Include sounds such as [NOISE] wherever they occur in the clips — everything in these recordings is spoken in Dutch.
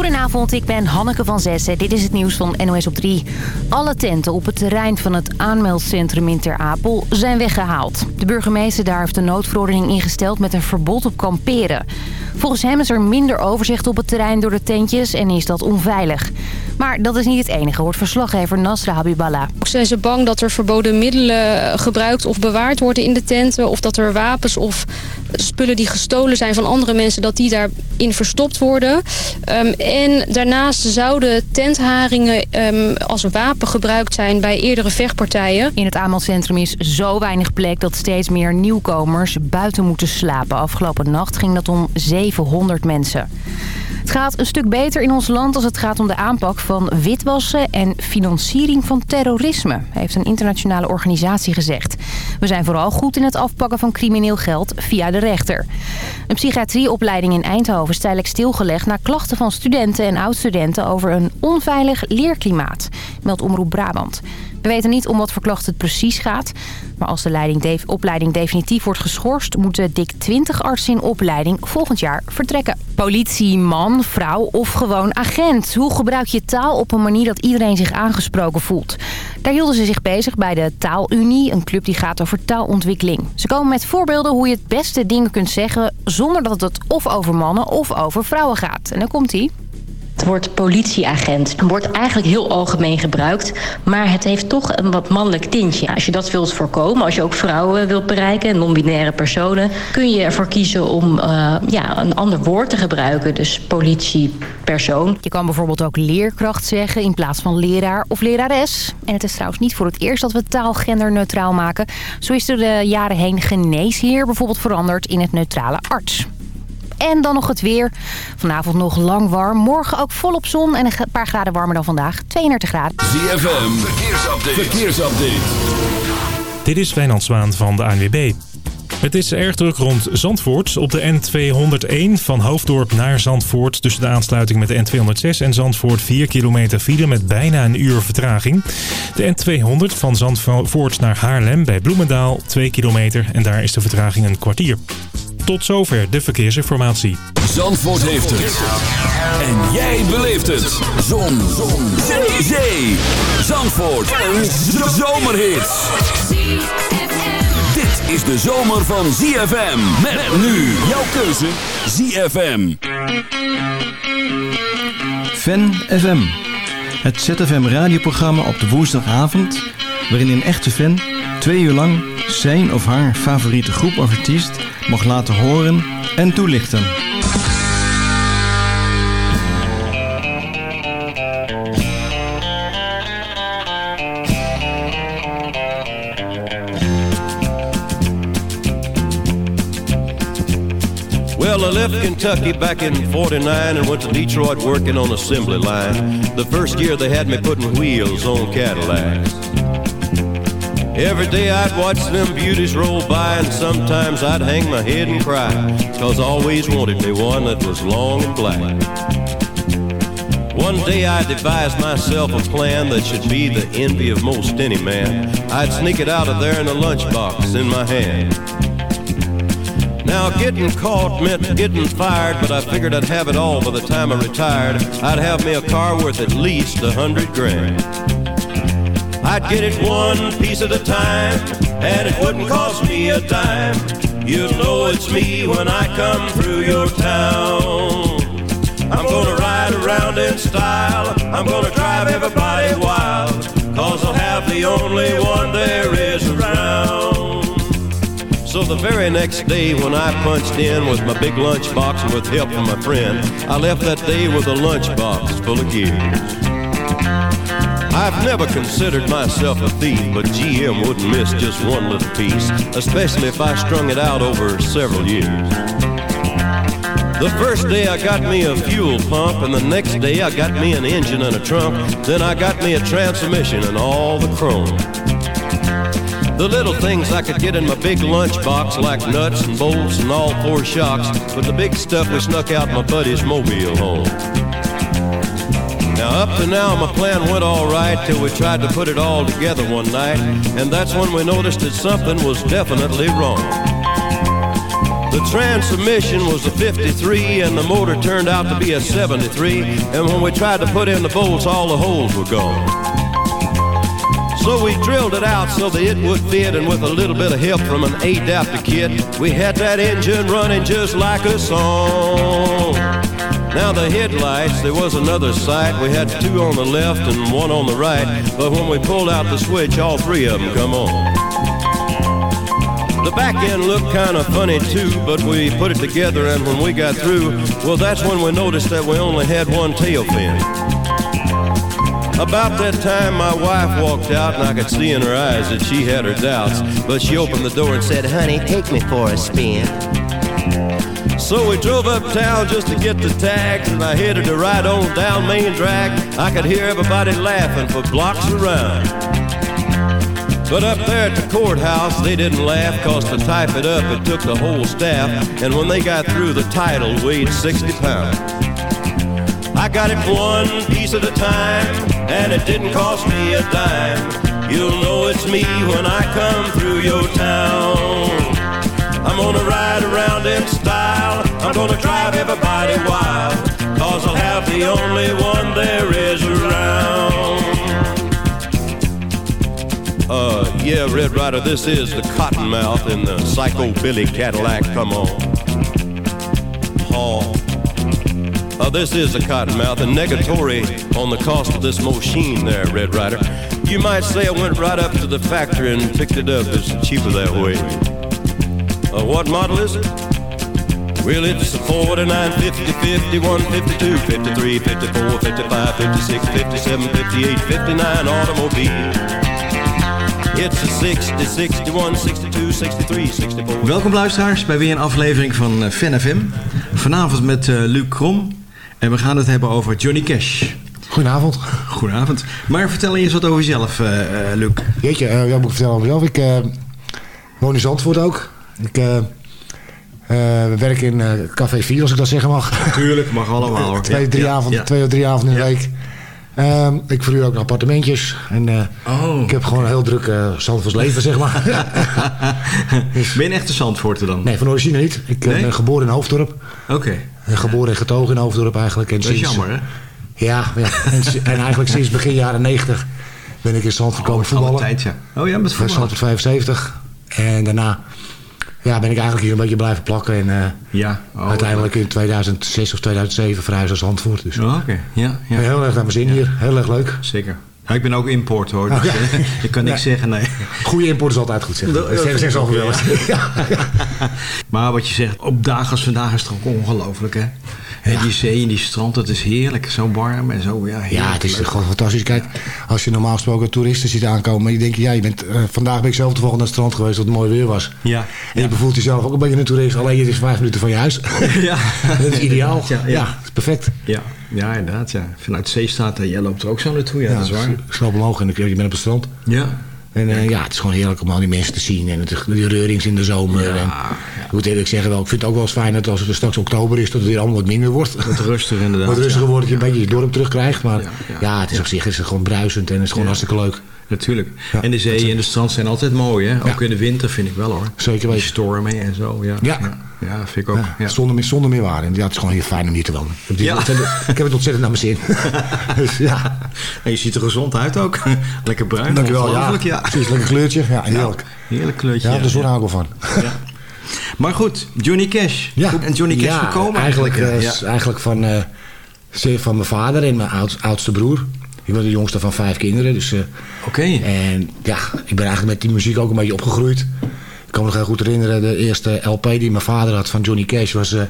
Goedenavond, ik ben Hanneke van Zessen. Dit is het nieuws van NOS op 3. Alle tenten op het terrein van het aanmeldcentrum in Ter Apel zijn weggehaald. De burgemeester daar heeft een noodverordening ingesteld met een verbod op kamperen. Volgens hem is er minder overzicht op het terrein door de tentjes en is dat onveilig. Maar dat is niet het enige, hoort verslaggever Nasra Habiballah. Ook zijn ze bang dat er verboden middelen gebruikt of bewaard worden in de tenten... of dat er wapens of spullen die gestolen zijn van andere mensen... dat die daarin verstopt worden. Um, en daarnaast zouden tentharingen um, als wapen gebruikt zijn bij eerdere vechtpartijen. In het aanmeldcentrum is zo weinig plek dat steeds meer nieuwkomers buiten moeten slapen. Afgelopen nacht ging dat om 700 mensen. Het gaat een stuk beter in ons land als het gaat om de aanpak van witwassen en financiering van terrorisme, heeft een internationale organisatie gezegd. We zijn vooral goed in het afpakken van crimineel geld via de rechter. Een psychiatrieopleiding in Eindhoven is tijdelijk stilgelegd na klachten van studenten en oud-studenten over een onveilig leerklimaat, meldt Omroep Brabant. We weten niet om wat voor klachten het precies gaat. Maar als de leiding, opleiding definitief wordt geschorst... moeten dik 20 artsen in opleiding volgend jaar vertrekken. Politie, man, vrouw of gewoon agent. Hoe gebruik je taal op een manier dat iedereen zich aangesproken voelt? Daar hielden ze zich bezig bij de Taalunie, een club die gaat over taalontwikkeling. Ze komen met voorbeelden hoe je het beste dingen kunt zeggen... zonder dat het of over mannen of over vrouwen gaat. En dan komt hij. Het woord politieagent wordt eigenlijk heel algemeen gebruikt... maar het heeft toch een wat mannelijk tintje. Als je dat wilt voorkomen, als je ook vrouwen wilt bereiken... non-binaire personen, kun je ervoor kiezen om uh, ja, een ander woord te gebruiken. Dus politiepersoon. Je kan bijvoorbeeld ook leerkracht zeggen in plaats van leraar of lerares. En het is trouwens niet voor het eerst dat we taal genderneutraal maken. Zo is er de jaren heen geneesheer bijvoorbeeld veranderd in het neutrale arts. En dan nog het weer. Vanavond nog lang warm. Morgen ook volop zon en een paar graden warmer dan vandaag. 32 graden. ZFM, verkeersupdate. verkeersupdate. Dit is Wijnand Zwaan van de ANWB. Het is erg druk rond Zandvoort. Op de N201 van Hoofddorp naar Zandvoort... tussen de aansluiting met de N206 en Zandvoort 4 kilometer file... met bijna een uur vertraging. De N200 van Zandvoort naar Haarlem bij Bloemendaal 2 kilometer... en daar is de vertraging een kwartier. Tot zover de verkeersinformatie. Zandvoort heeft het. En jij beleeft het. Zon. Zon. Zee. Zee. Zandvoort. Een zomerhit. Dit is de zomer van ZFM. Met nu jouw keuze ZFM. Fan FM. Het ZFM radioprogramma op de woensdagavond... waarin een echte fan twee uur lang zijn of haar favoriete groep of artiest mag laten horen en toelichten. Well, I left Kentucky back in 49 and went to Detroit working on assembly line. The first year they had me putting wheels on Cadillacs. Every day I'd watch them beauties roll by, and sometimes I'd hang my head and cry, cause I always wanted me one that was long and black. One day I devised myself a plan that should be the envy of most any man. I'd sneak it out of there in a lunchbox in my hand. Now getting caught meant getting fired, but I figured I'd have it all by the time I retired. I'd have me a car worth at least a hundred grand. I'd get it one piece at a time, and it wouldn't cost me a dime. You'll know it's me when I come through your town. I'm gonna ride around in style, I'm gonna drive everybody wild, cause I'll have the only one there is around. So the very next day when I punched in with my big lunchbox with help from my friend, I left that day with a lunchbox full of gears. I've never considered myself a thief, but GM wouldn't miss just one little piece, especially if I strung it out over several years. The first day I got me a fuel pump, and the next day I got me an engine and a trunk. Then I got me a transmission and all the chrome. The little things I could get in my big lunchbox, like nuts and bolts and all four shocks, but the big stuff we snuck out my buddy's mobile home. Now, up to now, my plan went all right till we tried to put it all together one night, and that's when we noticed that something was definitely wrong. The transmission was a 53 and the motor turned out to be a 73. And when we tried to put in the bolts, all the holes were gone. So we drilled it out so that it would fit, and with a little bit of help from an adapter kit, we had that engine running just like a song. Now the headlights, there was another sight. We had two on the left and one on the right, but when we pulled out the switch, all three of them come on. The back end looked kind of funny too, but we put it together, and when we got through, well, that's when we noticed that we only had one tail fin. About that time, my wife walked out, and I could see in her eyes that she had her doubts. But she opened the door and said, Honey, take me for a spin. So we drove uptown just to get the tags, and I headed to ride on down Main Drag. I could hear everybody laughing for blocks around. But up there at the courthouse, they didn't laugh, cause to type it up, it took the whole staff. And when they got through, the title weighed 60 pounds. I got it one piece at a time, and it didn't cost me a dime. You'll know it's me when I come through your town. I'm gonna ride around in style, I'm gonna drive everybody wild, cause I'll have the only one there is around. Uh, yeah, Red Rider, this is the Cottonmouth in the Psycho Billy Cadillac, come on. Paul. Uh, this is a cottonmouth, and negatory on the cost of this machine there, Red Rider. You might say I went right up to the factory and picked it up. It's cheaper that way. Uh, what model is it? Well, it's a 49, 50, 51, 52, 53, 54, 55, 56, 57, 58, 59 automobile. It's a 60, 61, 62, 63, 64. Welkom luisteraars bij weer een aflevering van eh, Fan FM. Vanavond met eh, Luc Krom. En we gaan het hebben over Johnny Cash. Goedenavond. Goedenavond. Maar vertel eens wat over jezelf, eh, eh, Luc. Jeetje, eh ja, moet ik vertellen over mezelf. Ik eh, woon in Zandvoort ook. Ik eh, eh, werk in eh, Café 4, als ik dat zeggen mag. Tuurlijk, mag [LAUGHS] allemaal hoor. twee, drie avonden, twee of drie avonden in de week. Ehm, ik verhuur ook appartementjes. En eh, Oh. ik heb gewoon een heel druk uh, Zandvoorts leven, zeg maar. [LAUGHS] Ben je een echte Zandvoorter dan? nee, van origine niet. Ik Nee? ben geboren in Hoofddorp. Oké. En geboren en getogen in Hoofddorp eigenlijk. En Dat is jammer hè? Ja, ja. En, en eigenlijk sinds begin jaren 90 ben ik in Zandvoort komen Oh, alle voetballen. tijd, ja. Oh ja, met Bij voetballen. Zandvoort 75. En daarna ja, ben ik eigenlijk hier een beetje blijven plakken. En eh, Ja. Oh, uiteindelijk in 2006 of 2007 verhuisd naar Zandvoort. Dus Oh, Oké, ja, ja. ja. heel erg naar mijn zin hier. Heel erg leuk. Zeker. Ja, ik ben ook import hoor, dus Oh, eh, [LAUGHS] ik kan niks zeggen, nee. Goede import is altijd goed, zeg. Dat- Dat dat zeggen vind ze ook, wel eens. Maar wat je zegt, op dagen als vandaag is het ook ongelooflijk hè. En die zee en die strand, dat is heerlijk. Zo warm en zo, ja. Ja, het is leuk. gewoon fantastisch. Kijk, als je normaal gesproken toeristen ziet aankomen... en je denkt, ja, je bent, eh, vandaag ben ik zelf toevallig naar het strand geweest... dat het mooi weer was. Ja. En je bevoelt jezelf ook een beetje een toerist... alleen het is vijf minuten van je huis. [LAUGHS] Ja. [LAUGHS] dat is ideaal. Ja, Ja, ja. dat is perfect. Ja, ja, inderdaad. Ja. Vanuit zee staat, eh, jij loopt er ook zo naartoe, ja, dat is waar. Snel omhoog en je bent op het strand. Ja. En eh, ja, het is gewoon heerlijk om al die mensen te zien. En het, die reurings in de zomer. Ja, en, Ik moet eerlijk zeggen, wel, ik vind het ook wel eens fijn dat als het straks oktober is... dat het weer allemaal wat minder wordt. Wat rustiger [LAUGHS] inderdaad. Wat rustiger wordt, dat je een beetje je dorp terugkrijgt. Maar Ja, het is op zich is het gewoon bruisend en het is gewoon hartstikke leuk. Natuurlijk. Ja. En de zee en de strand zijn altijd mooi, hè? Ook Ja. in de winter vind ik wel, hoor. Zeker weten. stormen en zo, ja. Ja. Vind ik ook. Zonder, meer, zonder meer waarde. Ja, het is gewoon heel fijn om hier te wonen. Ik heb, het Ja. [LAUGHS] ontzettend, ik heb het ontzettend naar mijn zin. [LAUGHS] dus ja, En je ziet er gezond uit ook. [LAUGHS] Lekker bruin. dankjewel. Ja, ja. precies, lekker kleurtje. Ja, heerlijk. Heerlijk kleurtje. Ja, de zon hou ik wel van. Ja. Maar goed, Johnny Cash. Ja. En Johnny Cash gekomen? Eigenlijk, eh, eigenlijk van, eh, van mijn vader en mijn oud- oudste broer. Ik ben de jongste van vijf kinderen. Dus, eh, Oké. En ja, ik ben eigenlijk met die muziek ook een beetje opgegroeid. Ik kan me nog heel goed herinneren, de eerste LP die mijn vader had van Johnny Cash was eh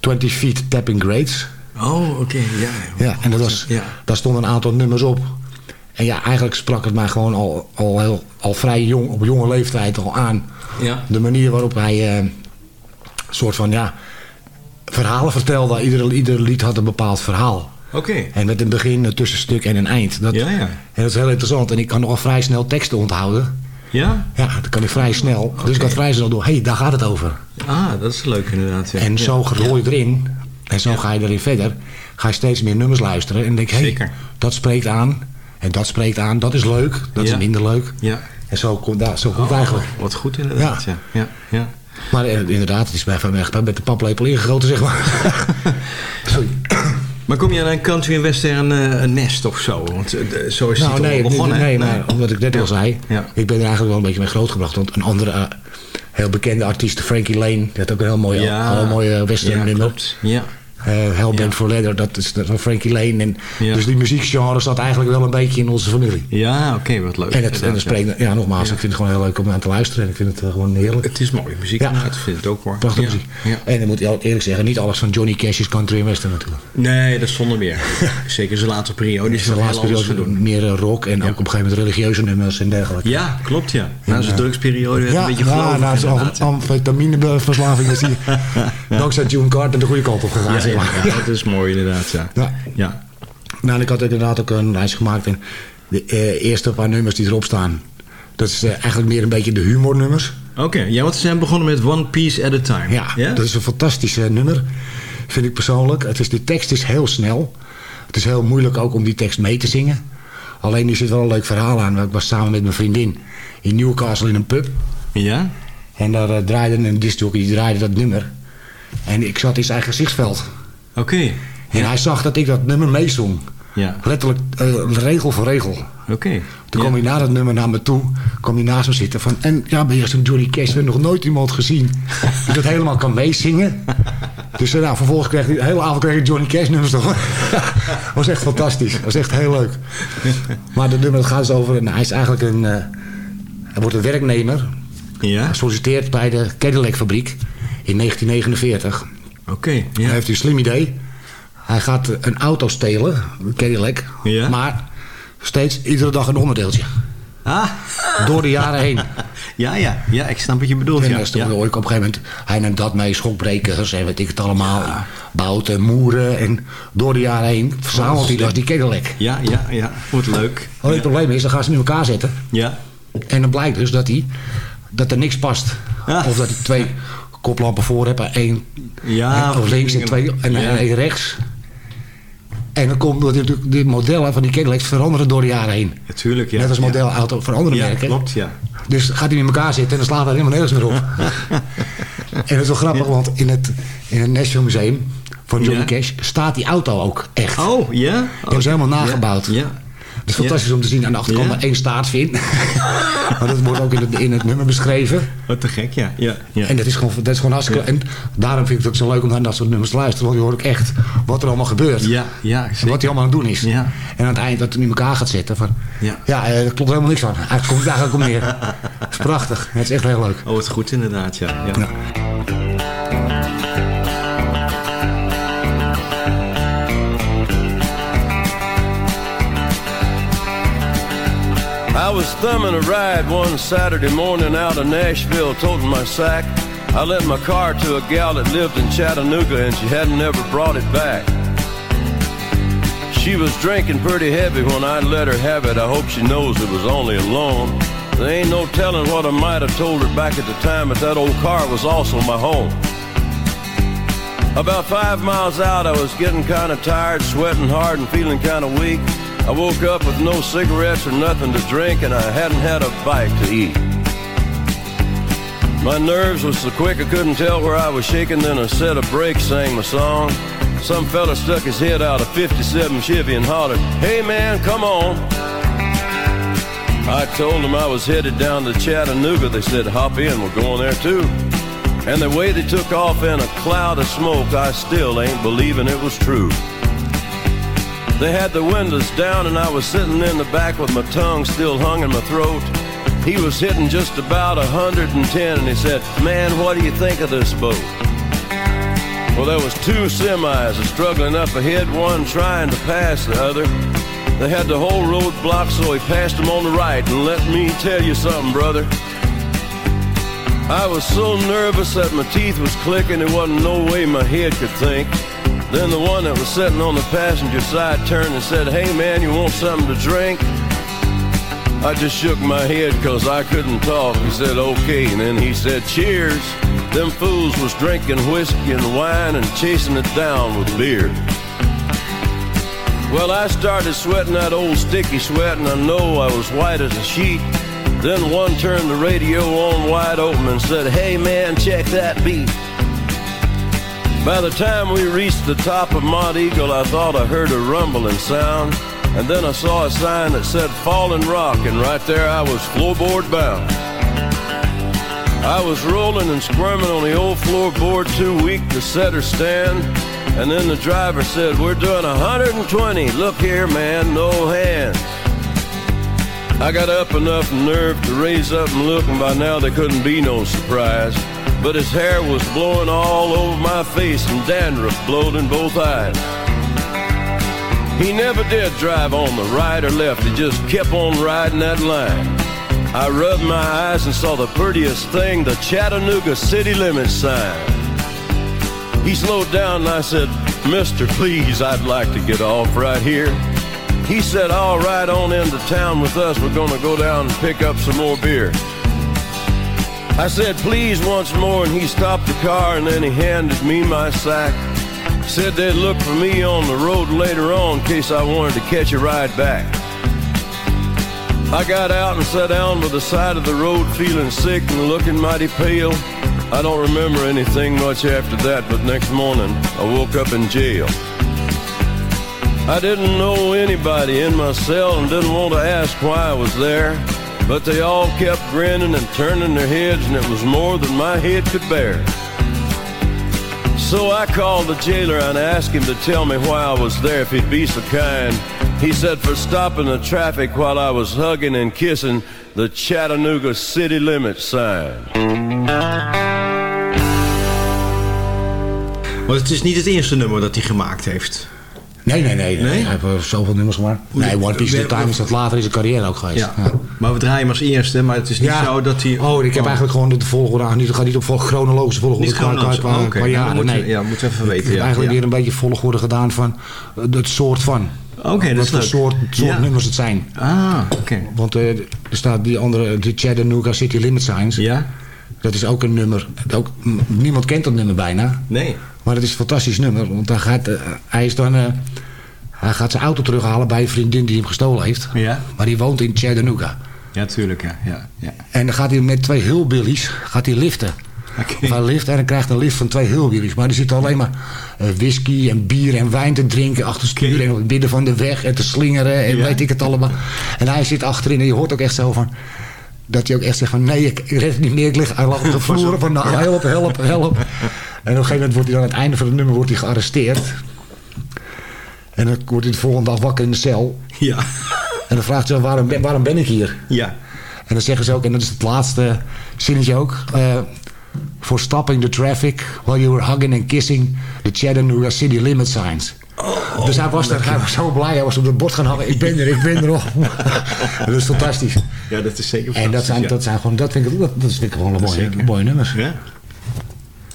20 Feet Tapping Grades. Oh, oké. Ja. Ja, en dat was, Ja. daar stonden een aantal nummers op. En ja, eigenlijk sprak het mij gewoon al, al, heel, al vrij jong, op jonge leeftijd al aan. Ja. De manier waarop hij eh, soort van, ja, verhalen vertelde. Ieder, ieder lied had een bepaald verhaal. Oké. En met een begin, een tussenstuk en een eind. Dat, Ja, ja. En dat is heel interessant. En ik kan nogal vrij snel teksten onthouden. Ja? Ja, dat kan ik vrij snel. Dus ik had vrij snel door, hé, hey, daar gaat het over. Ah, dat is leuk inderdaad. Ja. En zo rol je erin. En zo ga je erin verder. Ga je steeds meer nummers luisteren. En denk, hé, hey, dat spreekt aan. En dat spreekt aan. Dat is leuk. Dat is minder leuk. Ja. En zo komt, daar, zo komt het eigenlijk. Wat goed inderdaad, ja. Ja, ja. Maar eh, inderdaad, het is bij van echt met de paplepel ingegoten, zeg maar. [LAUGHS] Sorry. Maar kom je aan een country en western eh, een nest of zo? Want eh, zo is het Nou, nee, begonnen. nee, maar omdat ik net al zei, Ja. ik ben er eigenlijk wel een beetje mee grootgebracht. Want een andere eh, heel bekende artiest, Frankie Lane, die had ook een heel mooi, Ja. heel mooi western Ja, nummer. Ja. Eh Hellbent Ja. for Leather, dat is van Frankie Lane. En Ja. Dus die muziekgenre zat eigenlijk wel een beetje in onze familie. Ja, oké, wat leuk. En het, en het Inderdaad, spreekt, ja, nogmaals, ik vind het gewoon heel leuk om aan te luisteren. En ik vind het eh, gewoon heerlijk. Het is mooie muziek, Ja. Ik vind het ook hoor. Prachtige Ja, muziek. Ja. En dan moet ik eerlijk zeggen, niet alles van Johnny Cash is country en western natuurlijk. Nee, dat is zonder meer. [LAUGHS] Zeker zijn laatste periode is er heel laatste periode meer eh, rock en ook op een gegeven moment religieuze nummers en dergelijke. Ja, klopt ja. Na zijn drugsperiode werd een beetje ja, gelovig na zijn amfetamineverslaving is hij [LAUGHS] dankzij June Carter de goede kant op gegaan. Ja, dat is mooi inderdaad, ja. Ja. Nou, en ik had inderdaad ook een lijst gemaakt. En de eh, eerste paar nummers die erop staan, dat is eh, eigenlijk meer een beetje de humornummers. Oké, ja, want ze zijn begonnen met One Piece at a Time. Ja, dat is een fantastisch eh, nummer, vind ik persoonlijk. Het is, de tekst is heel snel. Het is heel moeilijk ook om die tekst mee te zingen. Alleen er zit wel een leuk verhaal aan. Ik was samen met mijn vriendin in Newcastle in een pub. Ja? En daar eh, draaide een discjockey, die draaide dat nummer. En ik zat in zijn gezichtsveld. Oké. En hij zag dat ik dat nummer meezong. Ja. Letterlijk eh, regel voor regel. Oké. Toen Ja. kwam hij na dat nummer naar me toe. kwam hij naast me zitten van... En ja, ben je zo'n Johnny Cash? We hebben nog nooit iemand gezien die dat helemaal kan meezingen. [LAUGHS] Dus nou, vervolgens kreeg hij... De hele avond kreeg ik Johnny Cash nummers toch. [LAUGHS] was echt fantastisch. was echt heel leuk. Maar dat nummer dat gaat dus over... Nou, hij is eigenlijk een... eh, hij wordt een werknemer. Ja? Hij solliciteert bij de Cadillac fabriek in 1949. Oké. Hij Ja. heeft een slim idee. Hij gaat een auto stelen, een Cadillac. Ja. Maar steeds iedere dag een onderdeeltje. Ah. Door de jaren heen. [LAUGHS] Ja, ja. Ja, ik snap wat je bedoelt. En Ja. stond- Ja. hoor ik op een gegeven moment... Hij neemt dat mee, schokbrekers en weet ik het allemaal. Bouten, moeren. En door de jaren heen verzamelt hij dus die Cadillac. Ja, ja, ja. Wordt leuk. Alleen het probleem is, dan gaan ze in elkaar zetten. Ja. En dan blijkt dus dat, hij, dat er niks past. Ah. Of dat hij twee [LAUGHS] koplampen voor hebt. één Ja. en, of links en twee en, Ja. en één rechts. En dan komt natuurlijk de modellen van die Cadillacs veranderen door de jaren heen. Natuurlijk, ja. Net als modelauto van andere Ja, merken. klopt, ja. Dus gaat hij in elkaar zitten en dan slaat hij helemaal nergens meer op. [LAUGHS] en dat is wel grappig, want in het, in het Nashville Museum van Johnny Ja. Cash staat die auto ook echt. Oh, ja? Die hebben ze helemaal nagebouwd. Ja. Is fantastisch om te zien aan de achterkant maar één staatsvin. [LAUGHS] maar dat wordt ook in het, in het nummer beschreven. Wat te gek, ja. ja, ja. En dat is gewoon, dat is gewoon hartstikke... En daarom vind ik het ook zo leuk om naar dat soort nummers te luisteren. Want je hoort ook echt wat er allemaal gebeurt. Ja, ja, En wat hij allemaal aan het doen is. Ja. En aan het eind dat hij in elkaar gaat zetten. Van, Ja. ja, eh, daar klopt helemaal niks van. Eigenlijk komt het eigenlijk om neer. [LAUGHS] Het is prachtig. Het is echt heel leuk. Oh, wat goed inderdaad, ja. ja. Ja. Was thumbing a ride one Saturday morning out of Nashville, toting my sack. I lent my car to a gal that lived in Chattanooga, and she hadn't ever brought it back. She was drinking pretty heavy when I let her have it. I hope she knows it was only a loan. There ain't no telling what I might have told her back at the time, but that old car was also my home. About five miles out, I was getting kind of tired, sweating hard, and feeling kind of weak. I woke up with no cigarettes or nothing to drink, and I hadn't had a bite to eat. My nerves was so quick I couldn't tell where I was shaking, then a set of brakes sang my song. Some fella stuck his head out of 57 Chevy and hollered, Hey man, come on. I told him I was headed down to Chattanooga. They said, Hop in, we're going there too. And the way they took off in a cloud of smoke, I still ain't believing it was true. They had the windows down and I was sitting in the back with my tongue still hung in my throat. He was hitting just about 110 and he said, man, what do you think of this boat? Well, there was two semis struggling up ahead, one trying to pass the other. They had the whole road blocked, so he passed them on the right. And let me tell you something, brother. I was so nervous that my teeth was clicking, there wasn't no way my head could think. Then the one that was sitting on the passenger side turned and said, Hey man, you want something to drink? I just shook my head cause I couldn't talk. He said, okay. And then he said, cheers. Them fools was drinking whiskey and wine and chasing it down with beer. Well, I started sweating that old sticky sweat and I know I was white as a sheet. Then one turned the radio on wide open and said, Hey man, check that beat. By the time we reached the top of Mont Eagle, I thought I heard a rumbling sound. And then I saw a sign that said Fallen Rock, and right there I was floorboard bound. I was rolling and squirming on the old floorboard, too weak to set or stand. And then the driver said, We're doing 120. Look here, man, no hands. I got up enough nerve to raise up and look, and by now there couldn't be no surprise. But his hair was blowing all over my face, and dandruff blowed in both eyes. He never did drive on the right or left, he just kept on riding that line. I rubbed my eyes and saw the prettiest thing, the Chattanooga city limit sign. He slowed down and I said, Mister, please, I'd like to get off right here. He said, I'll on into town with us. We're going to go down and pick up some more beer. I said, please, once more, and he stopped the car and then he handed me my sack. Said they'd look for me on the road later on in case I wanted to catch a ride back. I got out and sat down by the side of the road feeling sick and looking mighty pale. I don't remember anything much after that, but next morning I woke up in jail. I didn't know anybody in my cell and didn't want to ask why I was there. But they all kept grinning and turning their heads, and it was more than my head could bear. So I called the jailer and asked him to tell me why I was there if he'd be so kind. He said for stopping the traffic while I was hugging and kissing the Chattanooga city limit sign. Want het is niet het eerste nummer dat hij gemaakt heeft. Nee, nee, nee. nee? Hij heeft zoveel nummers gemaakt. Nee, One Piece of Time is dat later in zijn carrière ook geweest. Ja. ja. Maar we draaien hem als eerste, maar het is niet ja. zo dat hij... Oh, ik heb eigenlijk gewoon de volgorde aan. Het gaat niet op chronologische volgorde. Niet chronologisch, oh, okay. ja, nee. We, ja, moeten we even weten. Ik heb eigenlijk weer een beetje volgorde gedaan van het soort van. Oké, okay, dat Wat is voor leuk. soort, soort Ja. nummers het zijn. Ah, oké. Want uh, er staat die andere, de Chattanooga City Limit Signs. Ja? Dat is ook een nummer. Ook, niemand kent dat nummer bijna. Nee. Maar het is een fantastisch nummer. Want dan gaat, uh, hij is dan... Uh, hij gaat zijn auto terughalen bij een vriendin die hem gestolen heeft. Ja. Maar die woont in Chattanooga. Ja, tuurlijk. Ja. Ja, ja. En dan gaat hij met twee hillbillies gaat hij liften. Okay. Hij lift en hij krijgt een lift van twee hillbillies. Maar er zit alleen maar uh, whisky en bier en wijn te drinken achter stuur. En op het midden van de weg en te slingeren en ja. weet ik het allemaal. En hij zit achterin en je hoort ook echt zo van... Dat hij ook echt zegt van nee, ik red het niet meer. Ik lig, [LAUGHS] op de vloer van nou, help, help, help. En op een gegeven moment wordt hij dan aan het einde van het nummer wordt hij gearresteerd. En dan wordt hij de volgende dag wakker in de cel. Ja. En dan vraagt hij waarom, waarom ben ik hier? Ja. En dan zeggen ze ook, en dat is het laatste zinnetje ook... Uh, for stopping the traffic while you were hugging and kissing the Chattanooga City limit signs. Oh, dus hij was, er, hij was zo blij, hij was op het bord gaan hangen. Ik ben er, ik ben er nog. [LAUGHS] dat is fantastisch. Ja, dat is zeker En dat zijn, ja. dat zijn gewoon, dat vind ik, dat, dat vind ik gewoon een mooie, mooie nummers. Ja.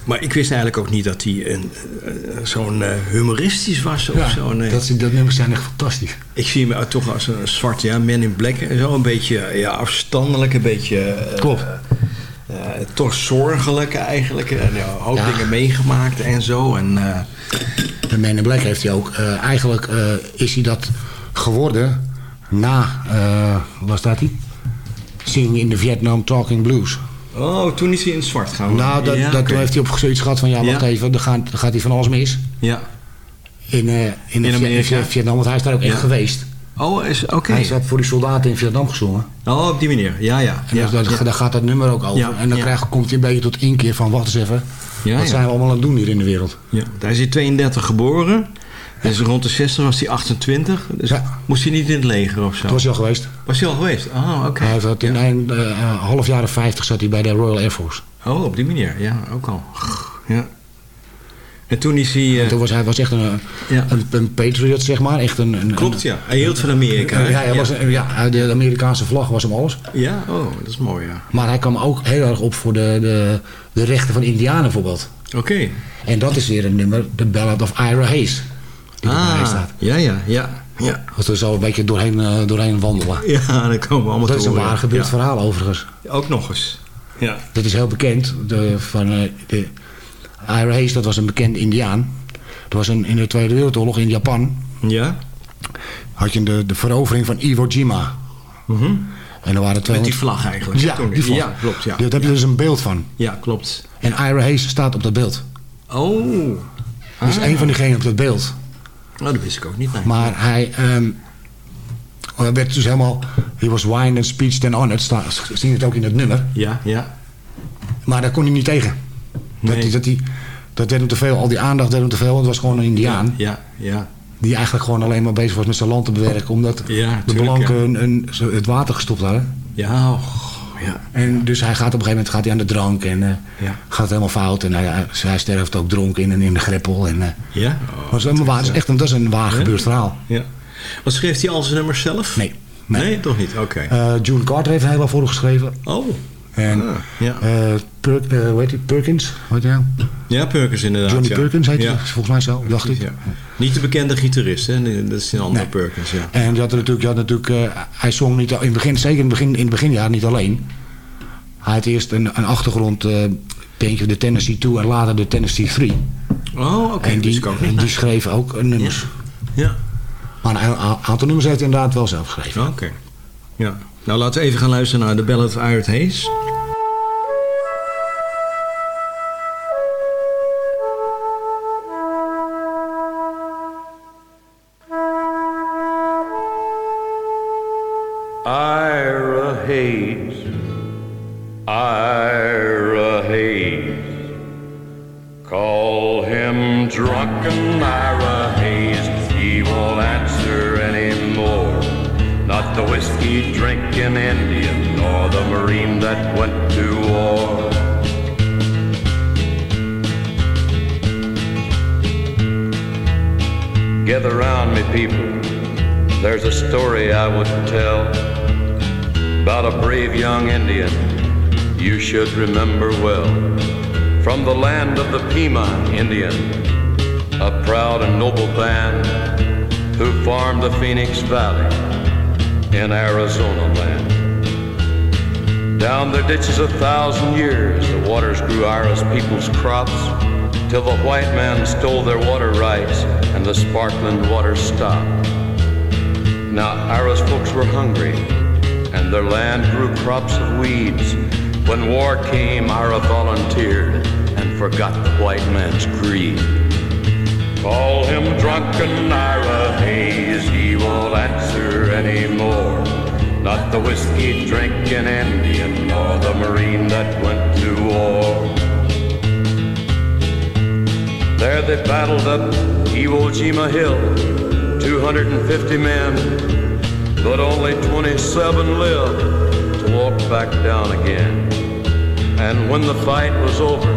Maar ik wist eigenlijk ook niet dat hij een, uh, zo'n uh, humoristisch was. Of ja, zo, nee. dat, dat nummers zijn echt fantastisch. Ik zie hem toch als een zwart, ja, Man in Black. Zo een beetje ja, afstandelijk, een beetje... Klopt. Uh, toch zorgelijk eigenlijk. En ja, hoop ja. dingen meegemaakt en zo. En, uh... De Man in Black heeft hij ook. Uh, eigenlijk is hij dat geworden na, waar staat hij? Singing in the Vietnam Talking Blues. Oh, toen is hij in het zwart gaan. Nou, dat, ja, dat, okay. toen heeft hij op zoiets gehad van... ja, wacht ja. even, dan gaat, dan gaat hij van alles mis. Ja. In, uh, in, in Amerika? In Vietnam, want hij is daar ook echt geweest. Oh, is oké. Okay. Hij heeft voor die soldaten in Vietnam gezongen. Oh, op die manier. Ja, ja. En ja, dus, ja. daar gaat dat nummer ook over. Ja, en dan krijg, komt hij een beetje tot inkeer van... wacht eens even, ja, wat zijn we allemaal aan het doen hier in de wereld? Ja. Hij is in 32 geboren. Dus rond de 60 was hij 28. Dus moest hij niet in het leger of zo? Toen was hij al geweest. Was hij al geweest? Oh, oké. Okay. Hij had in een uh, half jaren 50 zat hij bij de Royal Air Force. Oh, op die manier. Ja, ook al. Ja. En toen is hij... Uh... Toen was hij was echt een, ja. een, een, patriot, zeg maar. Echt een, een Klopt, ja. Hij hield van Amerika. Ja, hij was, ja, de Amerikaanse vlag was hem alles. Ja, oh, dat is mooi, ja. Maar hij kwam ook heel erg op voor de, de, de rechten van Indianen bijvoorbeeld. Oké. Okay. En dat is weer een nummer, The Ballad of Ira Hayes. Die ah, staat. ja, ja, ja. ja. Dat we zo een beetje doorheen, uh, doorheen wandelen. Ja, dan komen we allemaal Dat is een waar gebeurd ja. verhaal overigens. Ook nog eens. Ja. Dat is heel bekend. De, van, uh, de, Ira Hayes, dat was een bekend indiaan. Dat was een, in de Tweede Wereldoorlog in Japan. Ja. Had je de, de verovering van Iwo Jima. Mm -hmm. En er waren 200... Met die vlag eigenlijk. Ja, die vlag. Ja, klopt. Ja. Daar heb je dus een beeld van. Ja, klopt. En Ira Hayes staat op dat beeld. Oh. Dat is een van diegenen op dat beeld. Nou, dat wist ik ook niet. Nee. Maar hij, ehm, hij werd dus helemaal... He was wine and speech then honored. Staat, zien het ook in het nummer. Ja, ja. Maar daar kon hij niet tegen. Dat, Nee. hij, dat, hij, dat deed hem te veel. Al die aandacht deed hem te veel. Want het was gewoon een indiaan. Ja, ja. Die eigenlijk gewoon alleen maar bezig was met zijn land te bewerken. Omdat Ja, de blanken ja. het water gestopt hadden. Ja, oh, ja. En dus hij gaat op een gegeven moment gaat hij aan de drank. En Ja. gaat het helemaal fout. En hij, hij- hij sterft ook dronken in, in de greppel. En, eh, Ja? dat is helemaal waar. Is echt een, dat is een waar gebeurd verhaal. ja. Wat schreef hij al zijn nummers zelf? Nee. Nee, nee. toch niet? Oké. Eh, June Carter heeft er heel veel voor geschreven. oh. En Ah, ja. eh, eh, hoe heet die? Perkins? Hoe heet nou? Ja, Perkins inderdaad. Johnny ja. Perkins heet hij. Volgens mij zo, dacht ik. Niet de bekende gitarist, hè? Dat is een andere Nee. Perkins, ja. En je had natuurlijk, je had natuurlijk eh, hij zong niet, al- in het begin, zeker in het, begin, in het beginjaar niet alleen. Hij had eerst een, een achtergrond, bandje de Tennessee 2 en later de Tennessee 3. Oh, oké. en dat wist die, en die schreef ook een nummers. Ja. Maar een aantal nummers heeft hij inderdaad wel zelf geschreven. Oké. Ja. Nou, laten we even gaan luisteren naar de Ballad of Iron Hayes. Ira Hayes, Ira drinking Indian, nor the Marine that went to war. Gather round me, people. There's a story I would tell about a brave young Indian you should remember well. From the land of the Pima Indian, a proud and noble band who farmed the Phoenix Valley in Arizona land. Down their ditches a thousand years, the waters grew Ira's people's crops, till the white man stole their water rights and the sparkling water stopped. Now Ira's folks were hungry, and their land grew crops of weeds. When war came, Ira volunteered and forgot the white man's greed. Call him drunken Ira the whiskey drinking Indian, or the Marine that went to war. There they battled up Iwo Jima Hill, 250 men, but only 27 lived to walk back down again. And when the fight was over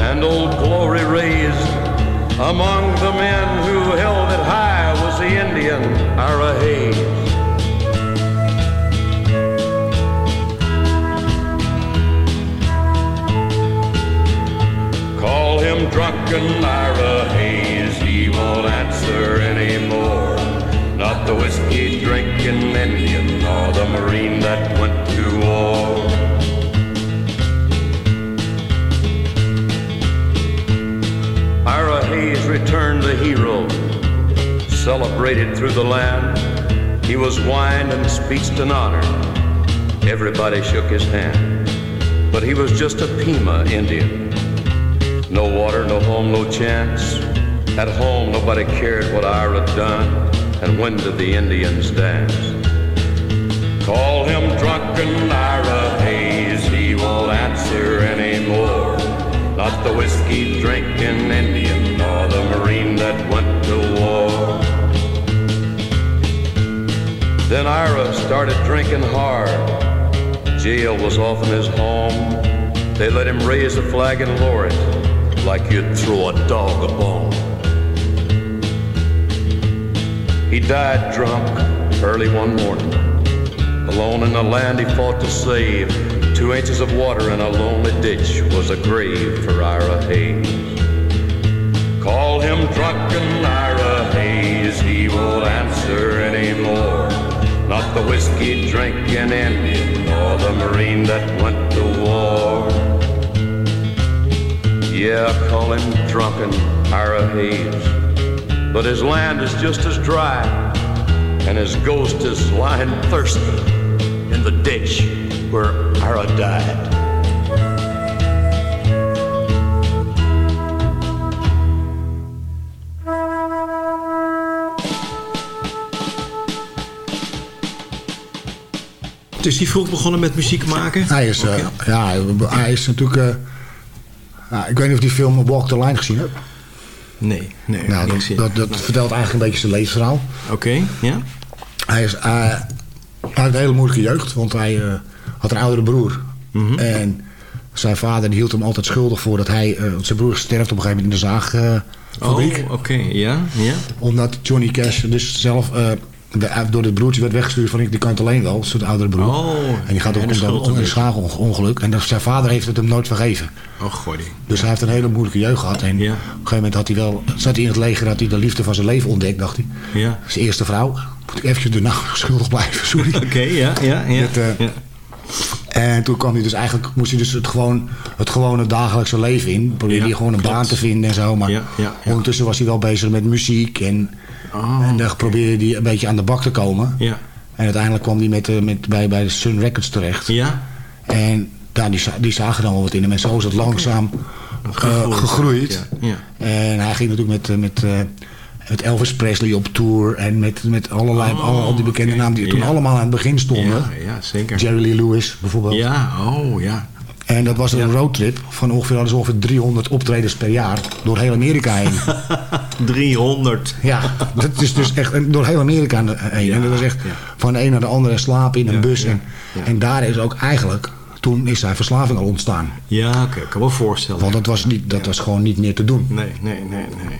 and old glory raised, among the men who held it high was the Indian Ira drunken Ira Hayes, he won't answer anymore. Not the whiskey drinking Indian or the Marine that went to war. Ira Hayes returned the hero, celebrated through the land. He was wined and speeched and honored. Everybody shook his hand, but he was just a Pima Indian. No water, no home, no chance. At home, nobody cared what Ira done, and when did the Indians dance? Call him drunken Ira Hayes, he won't answer anymore. Not the whiskey drinking Indian, nor the Marine that went to war. Then Ira started drinking hard. Jail was often his home. They let him raise a flag and lower it like you'd throw a dog a bone. He died drunk early one morning. Alone in the land he fought to save. Two inches of water in a lonely ditch was a grave for Ira Hayes. Call him drunken Ira Hayes, he won't answer anymore. Not the whiskey drinking Indian or the Marine that went to war. Yeah, call him drunken Ira Hayes. But his land is just as dry, and his ghost is lying thirsty the ditch where Ara died. Dus die vroeg begonnen met muziek maken? Hij is, eh, ja, hij, hij is natuurlijk... eh, nou, ik weet niet of die film Walk the Line gezien hebt. Nee, nee. Nou, dat, dat, dat vertelt eigenlijk een beetje zijn levensverhaal. Oké, ja. Hij, is, eh, hij had een hele moeilijke jeugd, want hij eh, had een oudere broer. Mhm. En zijn vader die hield hem altijd schuldig voor dat hij... eh, want zijn broer sterft op een gegeven moment in de zaagfabriek. Oh, oké, ja, ja. Omdat Johnny Cash dus zelf eh, door het broertje werd weggestuurd van... ik die kan het alleen wel, zo'n oudere broer. Oh, en die gaat ook schuld een dus. schaagongeluk. En dat, zijn vader heeft het hem nooit vergeven. Oh, gooi. Dus hij heeft een hele moeilijke jeugd gehad. En op een gegeven moment had hij wel, zat hij in het leger... had hij de liefde van zijn leven ontdekt, dacht hij. Ja. Zijn eerste vrouw. Moet ik eventjes de naam [LAUGHS] schuldig blijven, sorry. [LAUGHS] Oké, ja, ja, ja. Met, eh, ja. En toen kwam hij dus eigenlijk, moest hij dus het, gewoon, het gewone dagelijkse leven in. Probeerde Ja, hij gewoon een klopt. baan te vinden en zo. Maar Ja, ja, ja. ondertussen was hij wel bezig met muziek. En, en dan probeerde hij een beetje aan de bak te komen. Ja. En uiteindelijk kwam hij met, eh, met, bij, bij de Sun Records terecht. Ja. En daar, die, die zagen dan wel wat in hem. En zo is het langzaam eh, Gegroeid. Ja, ja. En hij ging natuurlijk met, eh, met, met Elvis Presley op tour. En met, met allerlei, Oh, alle, al die bekende namen die toen Ja. allemaal aan het begin stonden. Ja, ja, zeker. Jerry Lee Lewis bijvoorbeeld. Ja, oh, ja. En dat was een roadtrip van ongeveer, hadden ze ongeveer 300 optredens per jaar. Door heel Amerika heen. [LAUGHS] 300. Ja, dat is dus echt door heel Amerika heen. en dat was echt van de een naar de andere slapen in een bus. En, en daar is ook eigenlijk, toen is zijn verslaving al ontstaan. Ja, oké, ik kan me voorstellen. Want dat was, niet, dat was gewoon niet meer te doen. Nee, nee, nee, nee.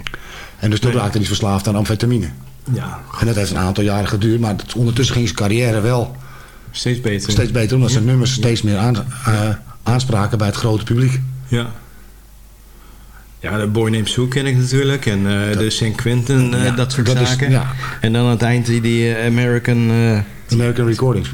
En dus toen raakte hij verslaafd aan amfetamine. Ja, En dat heeft een aantal jaren geduurd. Maar ondertussen ging zijn carrière wel steeds beter. steeds beter. Omdat zijn nummers steeds meer aan, eh, aanspraken bij het grote publiek. Ja. Ja, de Boy Named Sue ken ik natuurlijk. En eh, de St. Quentin, Ja, dat soort dat is- zaken. ja. En dan aan het eind die, die eh, American... eh, American Recordings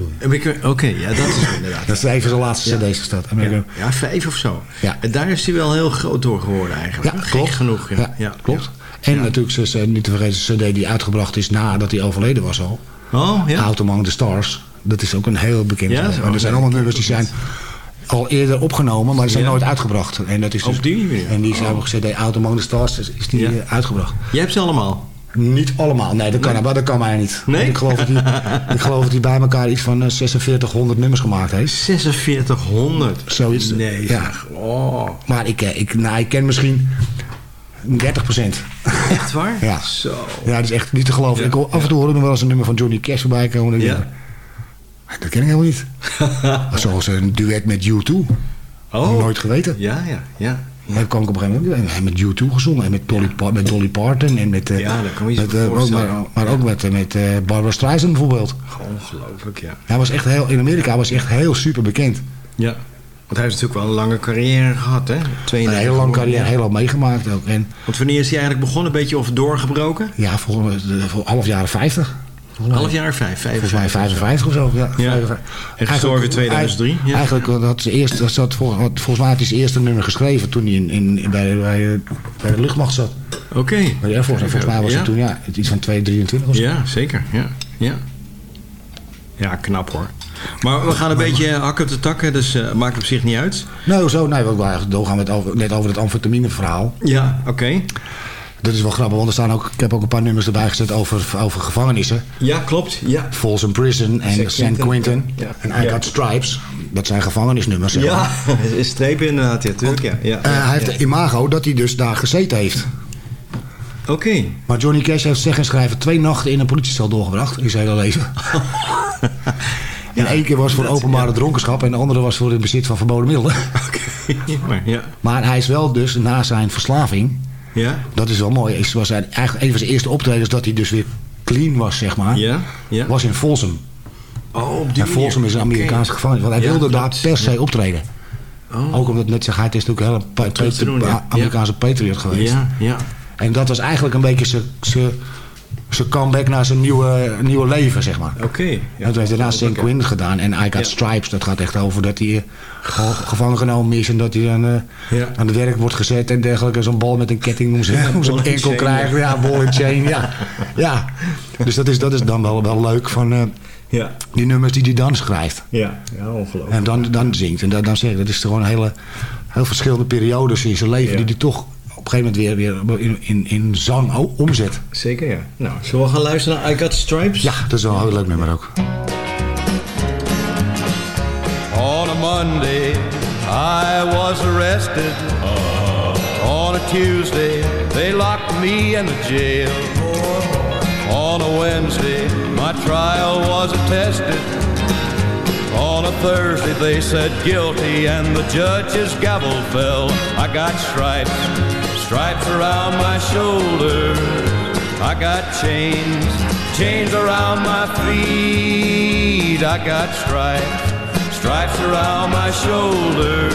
Oké, ja, dat is inderdaad. [LAUGHS] Dat is even zijn laatste Ja. cd's gestart. American. Ja, vijf of zo. Ja. En daar is hij wel heel groot door geworden eigenlijk. Ja, Gek klopt. genoeg. Ja, klopt. En natuurlijk, ze, niet te vergeten, de cd die uitgebracht is nadat hij overleden was al. Oh, ja. Out Among the Stars. Dat is ook een heel bekend Ja, En er zijn allemaal nummers die zijn al eerder opgenomen, maar die zijn Ja. nooit uitgebracht. En dat is dus, Op die manier? En die zijn Oh. op cd Out Among the Stars is, die Ja. eh, uitgebracht. Jij hebt ze allemaal? Niet allemaal, nee, dat kan, maar dat kan mij niet. Nee? Ik geloof, dat hij, [LAUGHS] ik geloof dat hij bij elkaar iets van eh, 4600 nummers gemaakt heeft. 4600? Zoiets. Nee, Ja. Oh, Maar ik, eh, ik, nou, ik ken misschien 30% echt waar? [LAUGHS] Ja. Zo. Ja, dat is echt niet te geloven. Ja, Ik af en toe hoor ik nog wel eens een nummer van Johnny Cash voorbij komen. Ik, Dat ken ik helemaal niet. [LAUGHS] Zoals een duet met U2. Oh. Nooit geweten. Ja, ja, ja. Dan kwam ik op een gegeven moment hij met U2 gezongen. En met Dolly, Pa- met Dolly Parton. En met, eh, Ja, daar kan je met, zo eh, ook, maar, maar ook met, eh, met Barbara Streisand bijvoorbeeld. Ongelooflijk, ja. Hij was echt heel, in Amerika was hij echt heel super bekend. Ja. Want hij heeft natuurlijk wel een lange carrière gehad, hè? Een 32 hele lange carrière, ja. heel lang meegemaakt ook. En Want wanneer is hij eigenlijk begonnen? Een beetje of doorgebroken? ja, volgens voor half jaren 50. Half jaar vijf, vijf. Volgens mij 55 of zo. Ja, 55. En gestorven in 2003. Ja. Eigenlijk eh, had ze eerst, dat zat, volgens mij had hij zijn eerste nummer geschreven toen hij in, in, bij, bij, eh, bij de luchtmacht zat. Oké. Bij de Air Force. En volgens mij was Ja. hij toen ja, iets van 223 of zo. Ja, zeker. Ja, ja. Ja, knap hoor. Maar we gaan een beetje hakken op de takken, dus eh, maakt op zich niet uit. Nou, zo, nee, we eigenlijk doorgaan met over, net over het amfetamine verhaal. Ja, oké. Dat is wel grappig, want er staan ook, ik heb ook een paar nummers erbij gezet over, over gevangenissen. Ja, klopt. Ja. Folsom Prison en. St. Quentin. Ja. en I Ja. Got Stripes. Dat zijn gevangenisnummers. Zeg Ja, maar. [LAUGHS] is strepen inderdaad, ja, tuurlijk. Ja. Ja. Eh, hij heeft de imago dat hij dus daar gezeten heeft. Oké. Maar Johnny Cash heeft zeg en schrijven twee nachten in een politiecel doorgebracht in zijn hele leven. [LAUGHS] En één keer was voor openbare dronkenschap en de andere was voor het bezit van verboden middelen. [LAUGHS] maar, ja. Maar hij is wel dus na zijn verslaving, Ja? dat is wel mooi, is, was hij eigenlijk een van zijn eerste optredens dat hij dus weer clean was, zeg maar. Ja? Ja. Was in Folsom. Oh, op die En Folsom manier. is een Amerikaanse Oké. gevangenis, want hij Ja, wilde daar per se optreden. Oh. Ook omdat net zeg, hij is natuurlijk een pa- ja. Amerikaanse patriot geweest. Ja, ja. En dat was eigenlijk een beetje zijn- zijn comeback naar zijn nieuwe, nieuwe leven, zeg maar. Oké. Ja, toen heeft daarna St. Quentin gedaan. En I Got Ja. Stripes, dat gaat echt over dat hij eh, ge- gevangen genomen is... en dat hij aan, eh, Ja. aan het werk wordt gezet en dergelijke. Zo'n bal met een ketting om zijn, om zijn enkel krijgen. Ja, ball and chain, ja. ja. Dus dat is, dat is dan wel, wel leuk van... eh, Ja. Die nummers die hij dan schrijft. Ja, ja ongelooflijk. En dan, dan zingt. En dan, dan zeg ik, dat is gewoon een hele, heel verschillende periodes in zijn leven... Die hij toch op een gegeven moment weer, weer in, in, in zang omzet. Zeker, ja. Nou, zullen we gaan luisteren naar I Got Stripes? Ja, dat is wel een heel leuk nummer ook. On a Monday, I was arrested. On a Tuesday, they locked me in the jail. On a Wednesday, my trial was attested. On a Thursday, they said guilty, and the judge's gavel fell. I got stripes, stripes around my shoulders. I got chains, chains around my feet. I got stripes, stripes around my shoulders.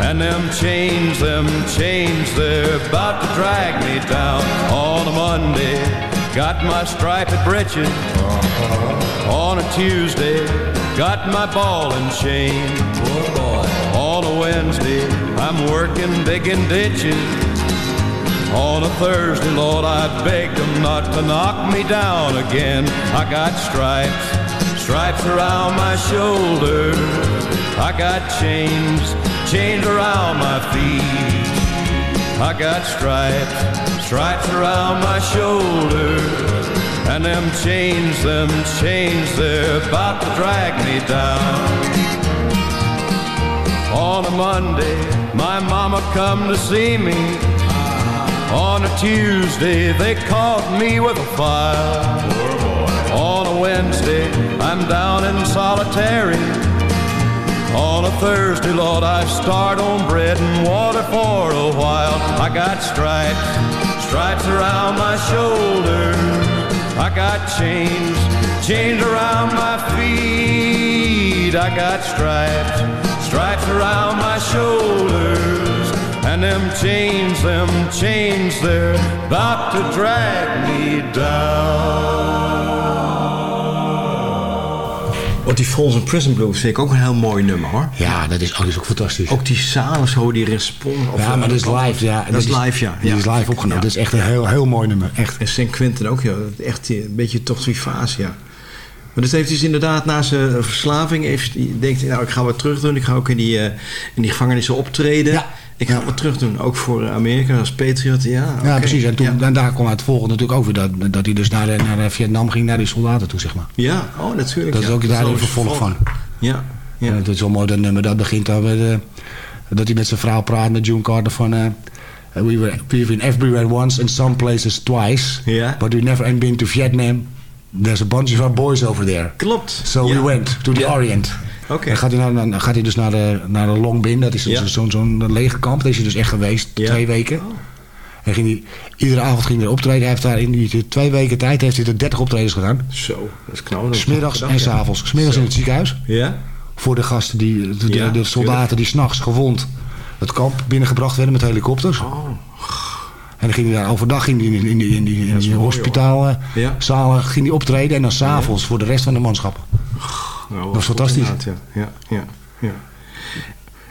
And them chains, them chains, they're about to drag me down on a Monday. Got my striped breeches on a Tuesday. Got my ball and chain. On a Wednesday, I'm working digging ditches. On a Thursday, Lord, I begged them not to knock me down again. I got stripes, stripes around my shoulders. I got chains, chains around my feet. I got stripes, stripes around my shoulders. And them chains, them chains, they're about to drag me down. On a Monday, my mama come to see me. On a Tuesday, they caught me with a file. On a Wednesday, I'm down in solitary. On a Thursday, Lord, I start on bread and water for a while. I got stripes, stripes around my shoulders. I got chains, chains around my feet. I got stripes, stripes around my. And them chains, them chains, they're about to drag me down. Wat die Folsom Prison Blues vind ik ook een heel mooi nummer hoor. Ja, dat is, oh, dat is ook fantastisch. Ook die zalen zo, die respons. of- ja, maar dat is live. Ja, Dat is live, ja. Die ja. is live opgenomen. Ja. Dat is echt een heel, heel mooi nummer. Echt. En St. Quentin ook, ja. Echt een beetje toch die fase, ja. Maar dat heeft dus inderdaad na zijn eh, verslaving... Heeft, hij denkt nou, ik ga wat terug doen. Ik ga ook in die, eh, in die gevangenissen optreden. Ja. Ik ga wat terug doen. Ook voor Amerika als patriot. Ja, Ja, precies. En, toen, Ja. en daar kwam het volgende natuurlijk over dat, dat hij dus naar, naar Vietnam ging, naar die soldaten toe, zeg maar. Ja, oh, natuurlijk. Dat is ja. ook daar een vervolg van. Ja, ja. Het is wel mooi dat nummer. Dat begint dan met, eh, dat hij met zijn vrouw praat met June Carter van... eh, we were, we've been everywhere once and some places twice. Ja. But we never been to Vietnam. There's a bunch of our boys over there. Klopt. So Ja. we went to the Ja. Orient. Dan gaat hij, naar, dan gaat hij dus naar de, naar de Long Bin. Dat is Ja. dus zo'n zo'n legerkamp. Daar is hij dus echt geweest. Ja. Twee weken. En ging hij, iedere avond ging hij optreden. Hij heeft daar in die twee weken tijd heeft hij er 30 optredens gedaan. Zo, dat is is Smiddags knap, en ja. s'avonds. Smiddags in het ziekenhuis. Ja? Voor de gasten, die, de, de- Ja, de soldaten die s'nachts gewond het kamp binnengebracht werden met helikopters. Oh. En dan ging hij daar overdag ging hij in, die- in, die- in, die- in die hospitaalzalen Ja. ging hij optreden. En dan s'avonds voor de rest van de manschap. Dat goed fantastisch. Ja, ja, ja. ja.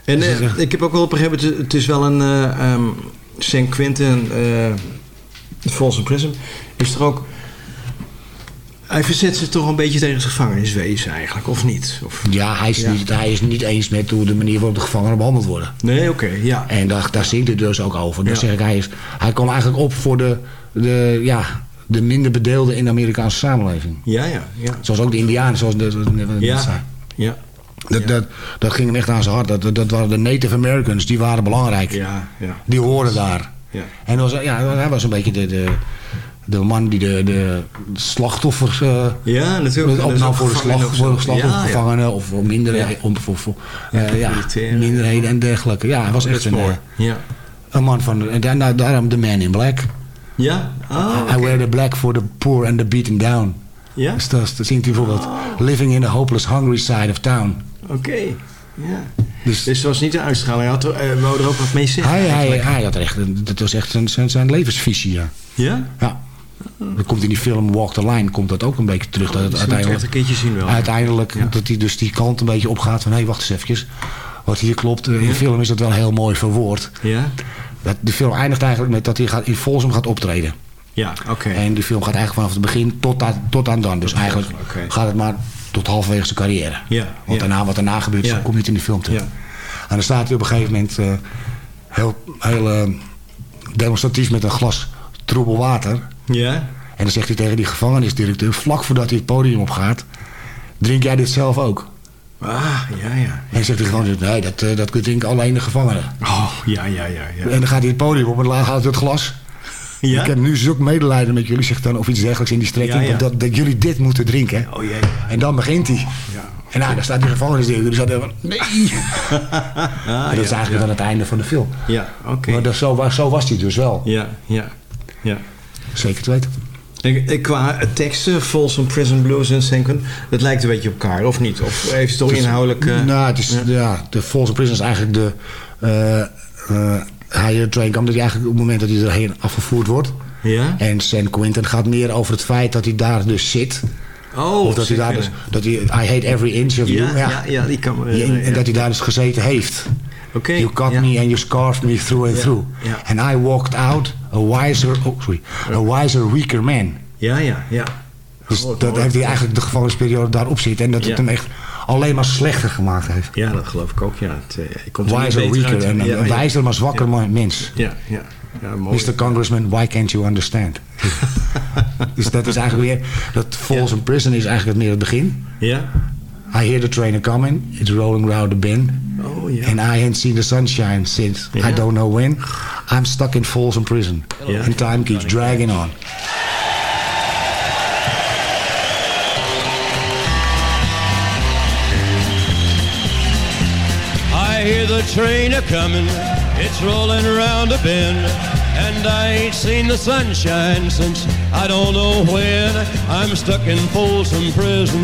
En Dus eh, het ik heb ook wel begrepen, het, het is wel een eh ehm St. Quentin, eh Folsom Prison, is er ook... Hij verzet zich toch een beetje tegen het gevangeniswezen eigenlijk, of niet? Of, Ja, hij is, Ja. Niet, hij is niet eens met hoe de manier waarop de gevangenen behandeld worden. nee, oké, ja. En daar, daar zingt hij dus ook over. Ja. zeg ik, hij, is, hij kwam eigenlijk op voor de, de, ja, de minder bedeelden in de Amerikaanse samenleving. Ja, ja, ja. Zoals ook de indianen, zoals de, de, Ja, ja. Dat, Ja. dat, dat ging hem echt aan zijn hart. Dat, dat waren de Native Americans, die waren belangrijk. Ja, ja. Die horen daar. Ja. En was, ja, hij was een beetje de, de, de man die de, de slachtoffers uh, Ja, natuurlijk. opnam voor de slag, voor de slachtoffergevangenen of voor minderheden, om, voor, voor, eh, ja, militairen. minderheden en dergelijke. Ja, hij was echt een, mooi. eh, Ja. een man van, en daar- daarom de man in black. Ja? Ah, I wear the black for the poor and the beaten down. Ja? Dus dat, dat zingt hij bijvoorbeeld Living in the hopeless hungry side of town. Oké. Ja. Dus Dus het was niet de uitstraling. Hij had eh, wou er ook wat mee zeggen. hij, hij, hij had echt, een- dat was echt zijn, zijn, zijn levensvisie. Ja. Ja? ja. Dan komt in die film Walk the Line komt dat ook een beetje terug. Dat het ik echt uiteindelijk, een keertje zien wel. uiteindelijk Ja. dat hij dus die kant een beetje opgaat van... hé, hey, wacht eens eventjes. Wat hier klopt, in de Ja. film is dat wel heel mooi verwoord. Ja? Dat, de film eindigt eigenlijk met dat hij gaat, in Folsom gaat optreden. Ja, oké. En die film gaat eigenlijk vanaf het begin tot aan, tot aan dan. Dus eigenlijk gaat het maar tot halverwege zijn carrière. Ja, Want ja. daarna, wat daarna gebeurt, Ja. zo kom je het in die film terug. Ja. En dan staat hij op een gegeven moment eh, heel, heel eh, demonstratief met een glas troebel water. Ja? En dan zegt hij tegen die gevangenisdirecteur, vlak voordat hij het podium opgaat, drink jij dit zelf ook? Ah, ja, ja. En dan zegt hij gewoon, nee, dat, eh, dat drinken alleen de gevangenen. Oh, ja, ja, ja. ja. En dan gaat hij het podium op en dan haalt hij het glas. Ja? Ik heb nu zulk medelijden met jullie, zegt dan, of iets dergelijks in die strekking, Ja, ja. Dat, dat jullie dit moeten drinken. Oh, jee. En dan begint hij. Ja. En nou, dan staat die gevangenisdirecteur, staat er van, nee. Ah, [LAUGHS] en dat is eigenlijk dan het einde van de film. Ja, oké. Maar dat, zo, zo was hij dus wel. Ja, ja, ja. Zeker te weten. En qua teksten, Folsom Prison Blues en Sanquin, dat lijkt een beetje op elkaar, of niet? Of heeft het toch inhoudelijk... eh, Nou, het is, ja. de False Prison is eigenlijk de... eh eh Higher Train Camp, dat hij eigenlijk op het moment dat hij erheen afgevoerd wordt. Ja? En San Quentin gaat meer over het feit dat hij daar dus zit. Oh, of dat hij daar dus... Dat hij, I hate every inch of Ja, you. ja, ja, die kan en ja. dat hij daar dus gezeten heeft. You cut ja. me and you scarfed me through and through. ja. And I walked out a wiser, oh, sorry, a wiser, weaker man. Ja, ja, ja. Dus dat heeft hij eigenlijk de gevangenisperiode daarop zitten. En dat het hem echt alleen maar slechter gemaakt heeft. Ja, dat geloof ik ook, ja. Het, eh, er Wiser, weaker. uit. En ja, een ja. wijzer, maar zwakker Ja. mens. Ja, ja. ja mooi. Mr. Congressman, why can't you understand? [LAUGHS] dus dat is eigenlijk weer... Dat Folsom Prison is eigenlijk meer het begin. Ja? I hear the train coming. It's rolling round the bend. Oh, ja. And I haven't seen the sunshine since Ja. I don't know when. I'm stuck in Folsom Prison. Ja. And time keeps dragging on. I hear the train a comin', it's rolling around a bend, and I ain't seen the sunshine since I don't know when. I'm stuck in Folsom Prison,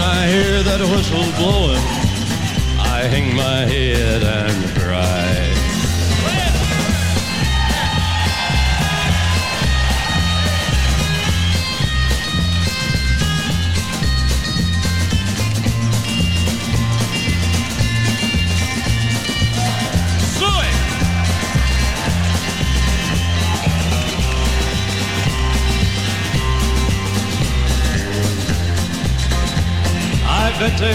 When I hear that whistle blowing, I hang my head and cry.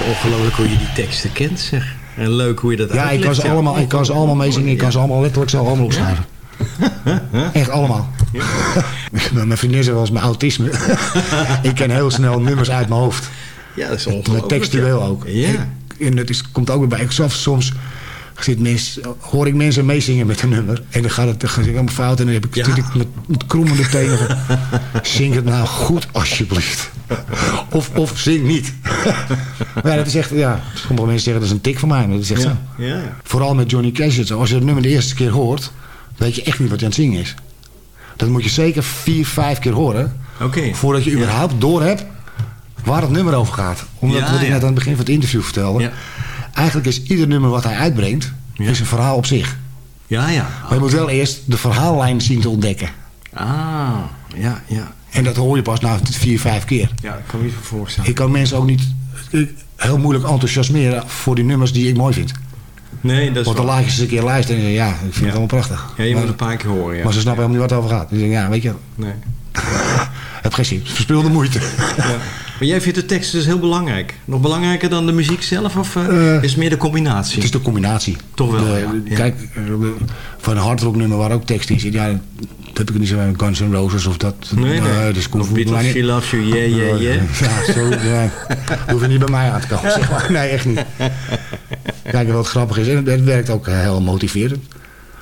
Is ongelooflijk hoe je die teksten kent, zeg. En leuk hoe je dat Ja, ik kan uitlegt, ze allemaal, ik kan ze allemaal meezingen. Ik kan ze allemaal letterlijk zo allemaal opschrijven. Echt allemaal. [LAUGHS] mijn vriendin zei eens mijn autisme. [LAUGHS] ik ken heel snel nummers uit mijn hoofd. Ja, dat is Met ongelooflijk. textueel ook. Ja. En het is, komt ook weer bij. Ik zelf soms zit mens, hoor ik mensen meezingen met een nummer. En dan gaat het helemaal fout. En dan heb ik, Ja. ik met, met krommende tenen van... [LAUGHS] Zing het nou goed, alsjeblieft. Of, of zing niet. [LAUGHS] maar ja, dat is echt... Ja, sommige mensen zeggen dat is een tik van mij. Maar dat is echt zo. Ja, ja. Vooral met Johnny Cash. Als je het nummer de eerste keer hoort... weet je echt niet wat hij aan het zingen is. Dat moet je zeker vier, vijf keer horen... Oké. Voordat je überhaupt door hebt waar het nummer over gaat. Omdat, Ja, wat ik ja. net aan het begin van het interview vertelde. Eigenlijk is ieder nummer wat hij uitbrengt, Ja. is een verhaal op zich. Ja, ja. Maar je moet wel eerst de verhaallijn zien te ontdekken. Ah, ja, ja. En dat hoor je pas na vier, vijf keer. Ja, dat kan me niet voorstellen. Ik kan mensen ook niet ik- heel moeilijk enthousiasmeren voor die nummers die ik mooi vind. Nee, dat is Want dan laat je ze een keer luisteren en je zegt, ja, ik vind Ja. het allemaal prachtig. Ja, je maar, moet een paar keer horen, ja. maar ze snappen helemaal niet waar het over gaat. Dus ja, weet je, Nee. [LAUGHS] heb geen zin. Verspilde moeite. [LAUGHS] Ja. Maar jij vindt de tekst dus heel belangrijk. Nog belangrijker dan de muziek zelf? Of eh, Eh, is het meer de combinatie? Het is de combinatie. Toch wel, De- ja. Kijk, eh, van een hardrock nummer waar ook tekst in zit. Ja, dat heb ik niet zo met Guns N' Roses of dat. Nee, nee. dat is Kung Of Beatles, She. Loves You, Yeah, Yeah, Yeah. Ja, zo. Ja. [LAUGHS] Hoef je niet bij mij aan te komen. Zeg maar. Nee, echt niet. Kijk, wat grappig is. En het, werkt ook heel motiverend.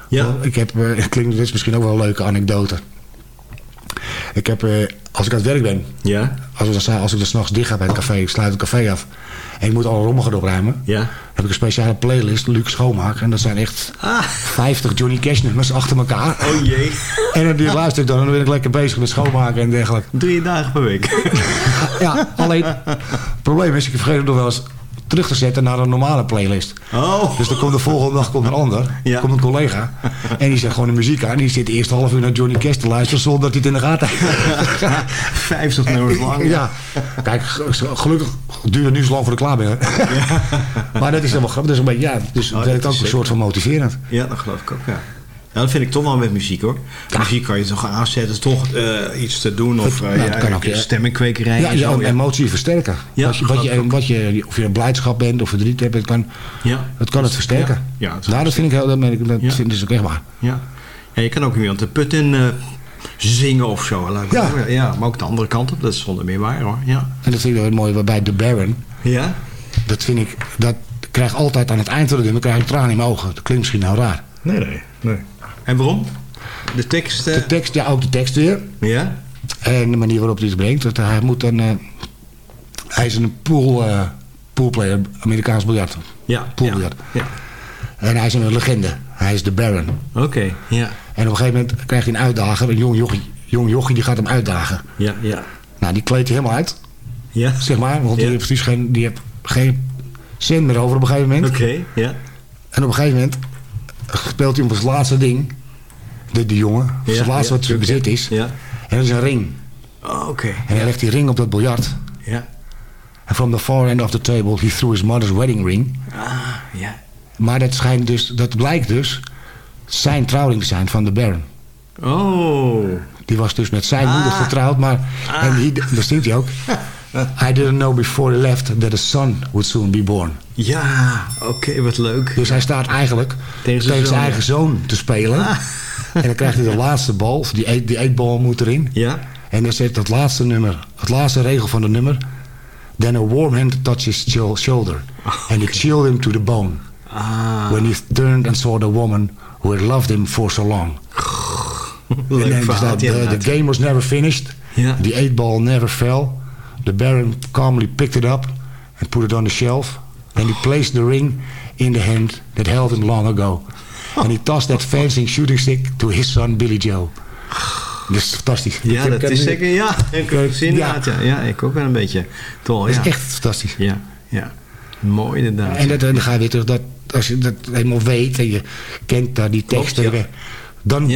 Ja. Ik heb, eh, het klinkt, dit is misschien ook wel een leuke anekdote. Ik heb, eh, als ik aan het werk ben, Ja? als, we dan, als ik dan s'nachts dicht ga bij het café, ik sluit het café af. En ik moet alle rommel gaan opruimen. Ja. Dan heb ik een speciale playlist, Luc Schoonmaak. En dat zijn echt Ah. 50 Johnny Cash nummers achter elkaar. Oh jee. [LAUGHS] En dan die luister ik dan en dan ben ik lekker bezig met schoonmaken en dergelijke. Drie dagen per week. [LAUGHS] Ja, alleen het probleem is, ik vergeet het nog wel eens terug te zetten naar een normale playlist. Oh. Dus dan komt de volgende dag komt een ander, Ja. komt een collega. En die zet gewoon de muziek aan. En die zit de eerste half uur naar Johnny Cash te luisteren zonder dat hij het in de gaten heeft. [LAUGHS] 50 nummers lang. Ja, kijk, gelukkig duurt het nu zo lang voor ik klaar ben. maar dat is helemaal grappig. Dat is een beetje, ja, dus Oh, het werkt dat ook een soort van motiverend. Ja, dat geloof ik ook, ja. Ja, dat vind ik toch wel met muziek hoor. Muziek kan je toch aanzetten, toch eh, iets te doen of Ja, uh, dat kan ook, ja. stemmingkwekerij Ja, en je zo. Ja, emotie versterken. Ja, wat je, wat je, wat je, of je blijdschap bent of verdriet hebt, het kan, ja. het, kan het versterken. Ja, ja, is nou, dat vind ik heel, dat, ik, dat Ja. vind ik dus ook echt waar. Ja. ja, je kan ook iemand de put in eh, zingen of zo. laat ik Ja. ja, maar ook de andere kant op, dat is zonder meer waar hoor. Ja. En dat vind ik wel mooi bij The Baron. Ja? Dat vind ik, dat krijg altijd aan het eind van de nummer krijg ik tranen in mijn ogen. Dat klinkt misschien nou raar. Nee, nee. nee. En waarom? De tekst? De tekst, ja, ook de tekst weer. ja? En de manier waarop hij het brengt. Dat hij moet dan, eh, hij is een pool, eh, poolplayer, Amerikaans biljart. Ja. Poolbiljart. Ja. En hij is een legende. Hij is de Baron. Oké, ja. En op een gegeven moment krijgt hij een uitdager, een jong jochie. Jong jochie die gaat hem uitdagen. Ja, ja. Nou, die kleedt hij helemaal uit, Ja? zeg maar. Want die Ja. heeft precies geen, die heeft geen cent meer over op een gegeven moment. Oké, ja. En op een gegeven moment speelt hij op zijn laatste ding. De, die jongen. Zijn laatste wat zijn bezit is. Ja. En dat is een ring. Oh, Oké. En hij legt die ring op dat biljart. Ja. En from the far end of the table he threw his mother's wedding ring. Ah, ja. Maar dat schijnt dus, dat blijkt dus zijn trouwring te zijn van de Baron. Oh. Die was dus met zijn Ah. moeder getrouwd, maar... En hij, dat zingt hij ook. [LAUGHS] I didn't know before he left that a son would soon be born. Ja, oké, wat leuk. Dus hij staat eigenlijk Tegen tegen zijn zoon, eigen ja. zoon te spelen. [LAUGHS] En dan krijgt hij de laatste bal, die, eet, die eetbal moet erin. Ja? En dan zit het laatste nummer, het laatste regel van het nummer. Then a warm hand touched his shoulder. And it chilled him to the bone. Ah, When he turned and saw the woman who had loved him for so long. leuk En dan verhaal. staat, the, the game was never finished. Ja. The eight ball never fell. The Baron calmly picked it up and put it on the shelf. And he placed the ring in the hand that held him long ago. And he tossed that fencing shooting stick to his son Billy Joe. Dat is fantastisch. Ja, dat is zeker, ja. Ik heb het inderdaad, ja. Ja, ik ook wel een beetje. Toch, Dat ja. is echt fantastisch. Ja, ja. Mooi inderdaad. En, dat, en dan ga je weer terug, dat, als je dat helemaal weet en je kent daar die tekst, Klopt, ja. dan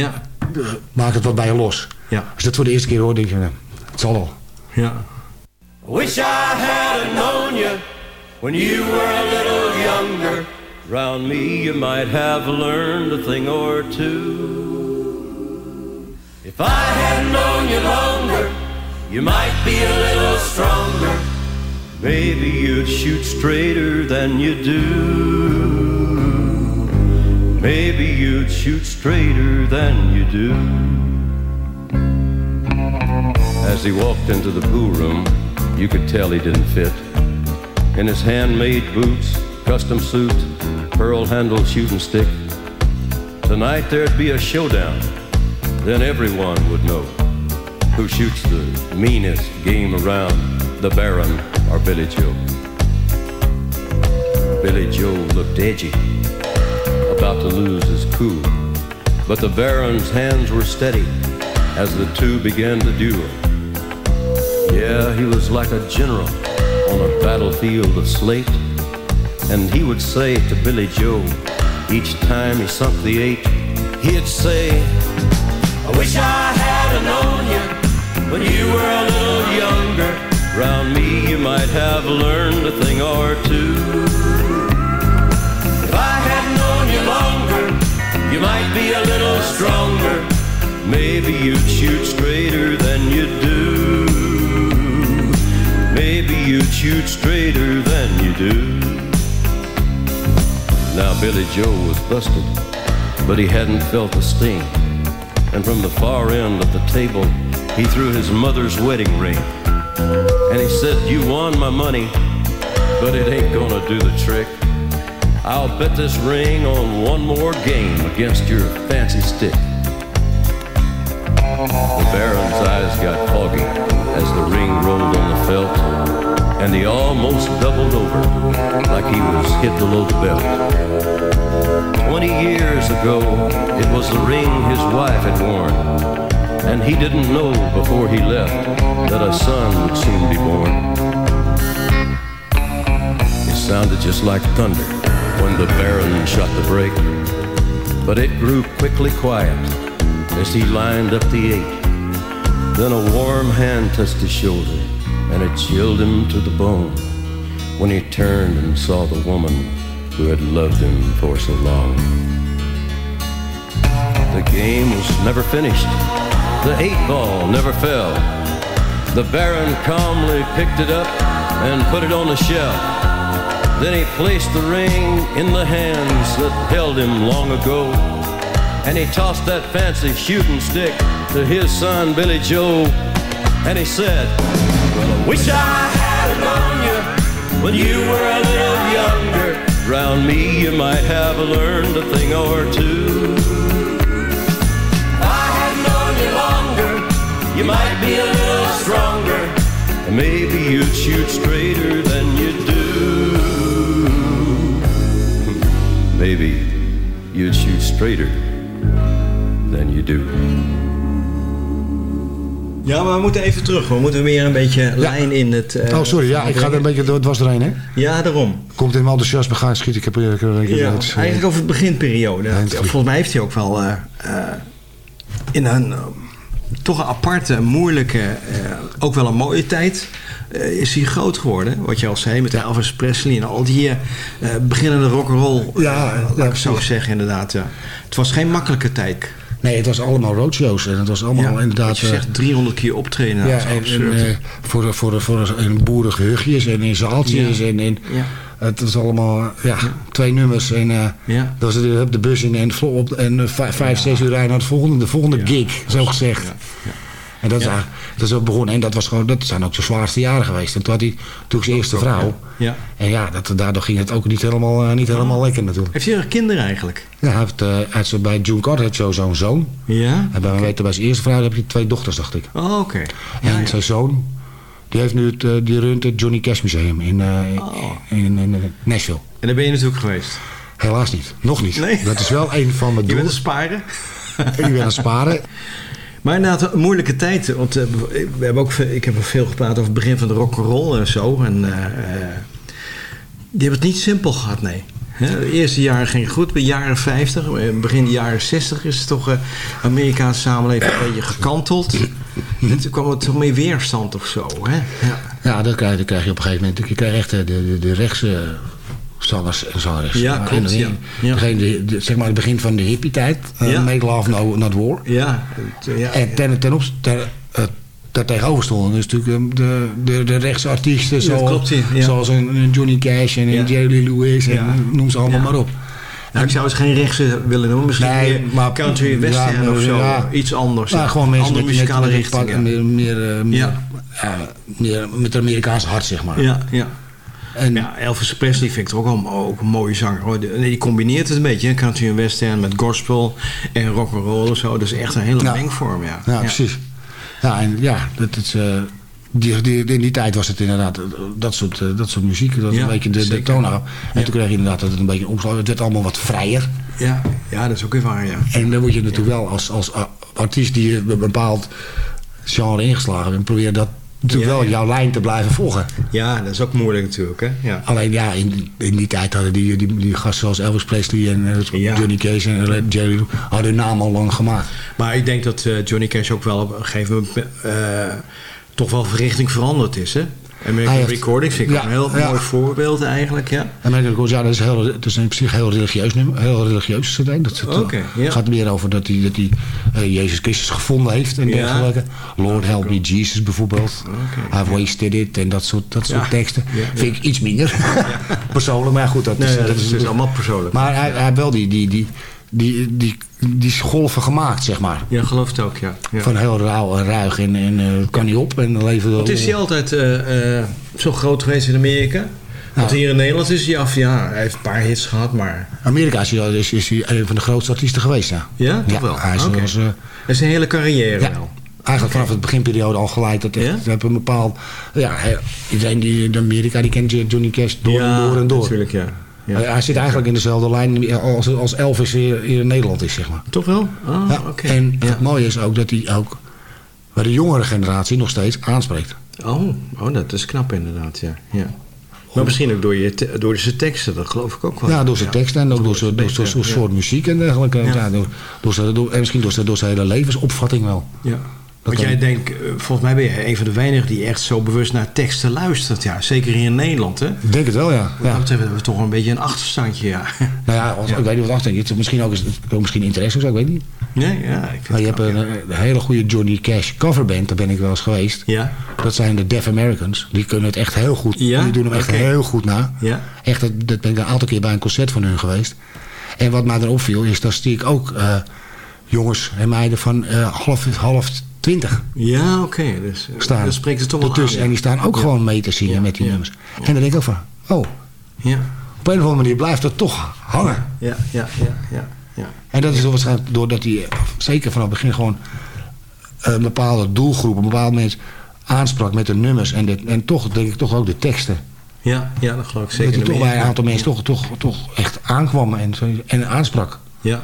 maakt het wat bij je los. Ja. Als je dat voor de eerste keer hoort, denk je, nou, het zal wel. Ja. Wish I had known you when you were a little younger. Round me you might have learned a thing or two. If I had known you longer, you might be a little stronger. Maybe you'd shoot straighter than you do. Maybe you'd shoot straighter than you do. As he walked into the pool room, you could tell he didn't fit. In his handmade boots, custom suit, pearl handled shooting stick. Tonight there'd be a showdown. Then everyone would know who shoots the meanest game around, the Baron or Billy Joe. Billy Joe looked edgy, about to lose his cool. But the Baron's hands were steady as the two began to duel. Yeah, he was like a general on a battlefield of slate. And he would say to Billy Joe, each time he sunk the eight, he'd say, I wish I had known you when you were a little younger. Round me you might have learned a thing or two. If I had known you longer, you might be a little stronger. Maybe you'd shoot straighter than shoot straighter than you do. Now Billy Joe was busted, but he hadn't felt the sting. And from the far end of the table, he threw his mother's wedding ring. And he said, You won my money, but it ain't gonna do the trick. I'll bet this ring on one more game against your fancy stick. The Baron's eyes got foggy as the ring rolled on the felt, and he almost doubled over like he was hit below the belt. Twenty years ago, it was the ring his wife had worn, and he didn't know before he left that a son would soon be born. It sounded just like thunder when the Baron shot the brake, but it grew quickly quiet as he lined up the eight. Then a warm hand touched his shoulder, and it chilled him to the bone when he turned and saw the woman who had loved him for so long. The game was never finished. The eight ball never fell. The Baron calmly picked it up and put it on the shelf. Then he placed the ring in the hands that held him long ago. And he tossed that fancy shooting stick to his son Billy Joe. And he said, wish I had known you when you were a little younger. Round me you might have learned a thing or two. If I had known you longer, you might be a little stronger. Maybe you'd shoot straighter than you do. [LAUGHS] Maybe you'd shoot straighter than you do. Ja, maar we moeten even terug. We moeten weer een beetje lijn in het... eh, oh, sorry. Ja, ik ga er een beetje door. Het was er een, hè? Ja, daarom. Komt in mijn enthousiasme gaan schieten. Ik heb, ik heb, ik heb Ja, het, eh, eigenlijk over het beginperiode. Volgens mij heeft hij ook wel eh, eh, in een eh, toch een aparte, moeilijke, eh, ook wel een mooie tijd... eh, is hij groot geworden. Wat je al zei, met Elvis Presley en al die eh, beginnende rock'n'roll. Ja, eh, laat ik zo zeggen inderdaad. Ja. Het was geen makkelijke tijd. Nee, het was allemaal roadshows. En het was allemaal Ja, inderdaad... je eh, zegt 300 keer optreden. ja, en, en, eh, voor, voor, voor boerengehuchtjes en in zaaltjes. Ja. En, en, Ja. Het is allemaal ja, twee nummers. En eh Ja. dat was de, de bus in en, op, en eh, vijf, zes uur rijden naar de volgende, de volgende gig, zo gezegd. En dat is, dat is ook begonnen. En dat, was gewoon, dat zijn ook zijn zwaarste jaren geweest. En toen had hij toen zijn eerste vrouw. Ja. En ja, dat, daardoor ging het ook niet helemaal, eh, niet helemaal lekker natuurlijk. Heeft hij nog kinderen eigenlijk? Ja, hij heeft, hij heeft zo bij June Carter heeft zo zo'n zoon. Ja? En bij, mij weten, bij zijn eerste vrouw heb je twee dochters, dacht ik. Oh, oké. En zijn zoon, die, heeft nu het, eh, die runt het Johnny Cash Museum in, eh, in, in, in Nashville. En daar ben je natuurlijk geweest. Helaas niet. Nog niet. Nee. Dat is wel een van mijn [LAUGHS] Je bent doelen. sparen? Ik ben aan het sparen. Maar inderdaad, moeilijke tijd. Want eh, we hebben ook, ik heb ook veel gepraat over het begin van de rock'n'roll en zo. En eh, eh, die hebben het niet simpel gehad, nee. De eerste jaren ging goed, bij jaren 50, eh, begin de jaren 60 is het toch de Amerikaanse samenleving een beetje gekanteld. En toen kwam er toch meer weerstand of zo. Hè? Ja. Ja, dat krijg, krijg je op een gegeven moment. Je krijgt echt de, de, de rechtse zangers en. Ja, Maar klopt, ja. Ja. Degene, die- zeg maar het begin van de hippie-tijd. eh, Ja. Make Love No, Not War. Ja, het, ja, En ten, ten opzichte... Ter, eh, daartegenover stonden dus natuurlijk eh, de, de, de rechtse artiesten. Ja, zoals, klopt, zoals een, Johnny Cash en een. Jerry Lewis. En noem ze allemaal maar op. Nou, ik zou eens geen rechtse willen noemen. Misschien Nee, maar- country western ja, of zo. ja. Iets anders. Ja. gewoon mensen Andere met, muzikale richtingen. Meer, meer, eh, meer, Ja. meer met een Amerikaans hart, zeg maar. Ja, ja. En, Ja, Elvis Presley vind ik ook, wel, ook een mooie zanger. hoor. Die- Die combineert het een beetje, country en western met gospel en rock and roll en zo. Dat is echt een hele mengvorm, ja. Ja, precies. Ja, en ja, dat is, eh, die, die, in die tijd was het inderdaad eh, dat soort, eh, dat soort muziek. Dat Ja, een beetje de, de toon. En Ja. toen kreeg je inderdaad dat het een beetje omslag. Het werd allemaal wat vrijer. Ja, ja, dat is ook weer waar, ja. En dan moet je natuurlijk wel als, als artiest die een bepaald genre ingeslagen bent, probeer dat natuurlijk wel jouw lijn te blijven volgen. Ja, dat is ook moeilijk natuurlijk, hè? Ja. Alleen ja, in, in die tijd hadden die, die, die gasten zoals Elvis Presley en eh, Ja. Johnny Cage en eh, Jerry hadden hun naam al lang gemaakt. Maar ik denk dat eh, Johnny Cash ook wel op een gegeven moment toch wel van richting veranderd is, hè? American heeft- Recordings vind ik Ja, een heel ja. mooi voorbeeld eigenlijk, ja. American Records, ja, dat is, heel, dat is in principe heel religieus nummer, heel religieus cd. Dat, dat ja. gaat meer over dat hij, dat hij eh, Jezus Christus gevonden heeft en dergelijke. Lord help me Jesus bijvoorbeeld. I've wasted it en dat soort, dat soort teksten. Vind ik iets minder [LAUGHS] persoonlijk, maar goed, dat Nee, is, dat is dus allemaal persoonlijk. Maar hij, hij heeft wel die, die, die, die, die, die golven gemaakt, zeg maar. Ja, geloof het ook, ja. ja. Van heel rauw en ruig en, en eh, kan niet op en leven. Want is hij altijd eh, eh, zo groot geweest in Amerika? Want hier in Nederland is hij af, ja, hij heeft een paar hits gehad, maar... Amerika is hij, is, is hij een van de grootste artiesten geweest, ja. Ja, toch wel? Hij is, was, Dat is een hele carrière Ja. wel. Eigenlijk vanaf het beginperiode al geleid. Dat echt, Ja? een bepaald... Ja, hij- iedereen die in Amerika die kent Johnny Cash door en door en door. natuurlijk, ja. Ja. Hij, zit eigenlijk in dezelfde lijn als, als Elvis hier, in Nederland is, zeg maar. Toch wel? Ja. oké. En Ja. het mooie is ook dat hij ook bij de jongere generatie nog steeds aanspreekt. Oh, oh, dat is knap inderdaad, ja. ja. Maar misschien ook door, je te- door zijn teksten, dat geloof ik ook wel. Ja, door zijn teksten en ook door zijn, door zijn soort muziek en dergelijke. Ja. Ja. door, door zijn, door, en misschien door zijn, door zijn hele levensopvatting wel. Ja. Dat Want jij denkt, eh, volgens mij ben je een van de weinigen die echt zo bewust naar teksten luistert. Ja, zeker hier in Nederland, hè? Ik denk het wel, ja. Wat ja. dat betreft hebben we toch een beetje een achterstandje, ja. Nou ja, als, ik weet niet wat achter. Het is misschien ook, ook misschien interesse of zo, ik weet niet. Nee, ja, ik vind Maar je hebt knap, een, een hele goede Johnny Cash coverband, daar ben ik wel eens geweest. Ja. Dat zijn de Deaf Americans. Die kunnen het echt heel goed. Ja? Die doen hem echt heel goed na. Ja. Echt, dat, dat ben ik een aantal keer bij een concert van hun geweest. En wat mij erop viel, is dat ik ook eh, jongens en meiden van eh, half, half twintig Ja, oké. Dus eh, staan. spreekt het toch wel aan, En die staan ook Ja. gewoon mee te zingen Ja, met die nummers. En dan denk ik ook van, oh, Ja, op een of andere manier blijft dat toch hangen. ja, ja, ja, ja. ja. En dat is waarschijnlijk doordat hij, eh, zeker vanaf het begin, gewoon een bepaalde doelgroep, een bepaald mens aansprak met de nummers. En, de, en toch, denk ik, toch ook de teksten. Ja, ja, dat geloof ik zeker. dat hij toch bij een aantal mensen toch, toch, toch echt aankwam en, en aansprak. Ja.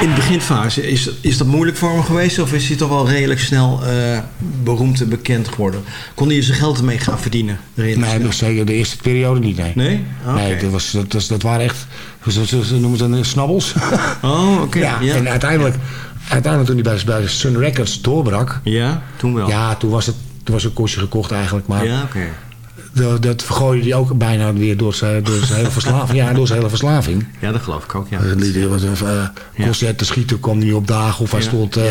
In de beginfase, is, is dat moeilijk voor hem geweest? Of is hij toch wel redelijk snel eh, beroemd en bekend geworden? Kon hij zijn geld ermee gaan verdienen? Nee, dus zeker de eerste periode niet, nee. Nee? Dat, was, dat, was- dat waren echt, ze, noemen het een snabbels. [LAUGHS] Oh, oké. ja, ja. en uiteindelijk uiteindelijk toen hij bij, bij Sun Records doorbrak... Ja, toen wel. Ja, toen was het toen was een kostje gekocht eigenlijk. Maar Ja, oké. Dat, dat vergooide hij ook bijna weer door zijn, door zijn hele verslaving. Ja, door zijn hele verslaving. Ja, dat geloof ik ook, ja. Die- was een eh, concert te schieten kwam niet op dagen. Of hij stond eh,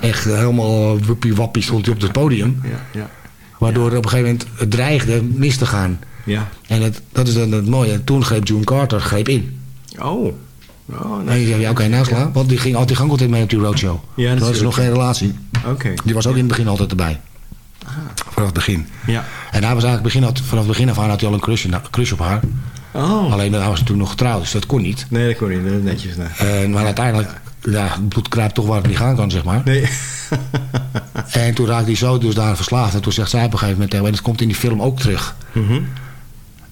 echt helemaal wuppie wappie stond hij op het podium. Ja, ja. Waardoor op een gegeven moment het dreigde mis te gaan. Ja. En het, dat is dan het mooie. En toen greep June Carter greep in. Oh. Oh, En nee. je zegt, ja, oké, naslaan. Want die ging altijd, ging altijd mee op die roadshow. Ja, dat is nog geen relatie. Oké. Die was ook in het begin altijd erbij. Vanaf het begin. Ja. En hij was eigenlijk begin, had, vanaf het begin af aan had hij al een crush, crush op haar. Oh. Alleen hij was toen nog getrouwd, dus dat kon niet. Nee, dat kon niet. Dat is netjes. Nee. En, maar uiteindelijk, ja, het bloed kruipt toch waar het niet gaan kan, zeg maar. nee. [LAUGHS] En toen raakte hij zo dus daar verslaafd. En toen zegt zij op een gegeven moment en dat komt in die film ook terug. Mhm.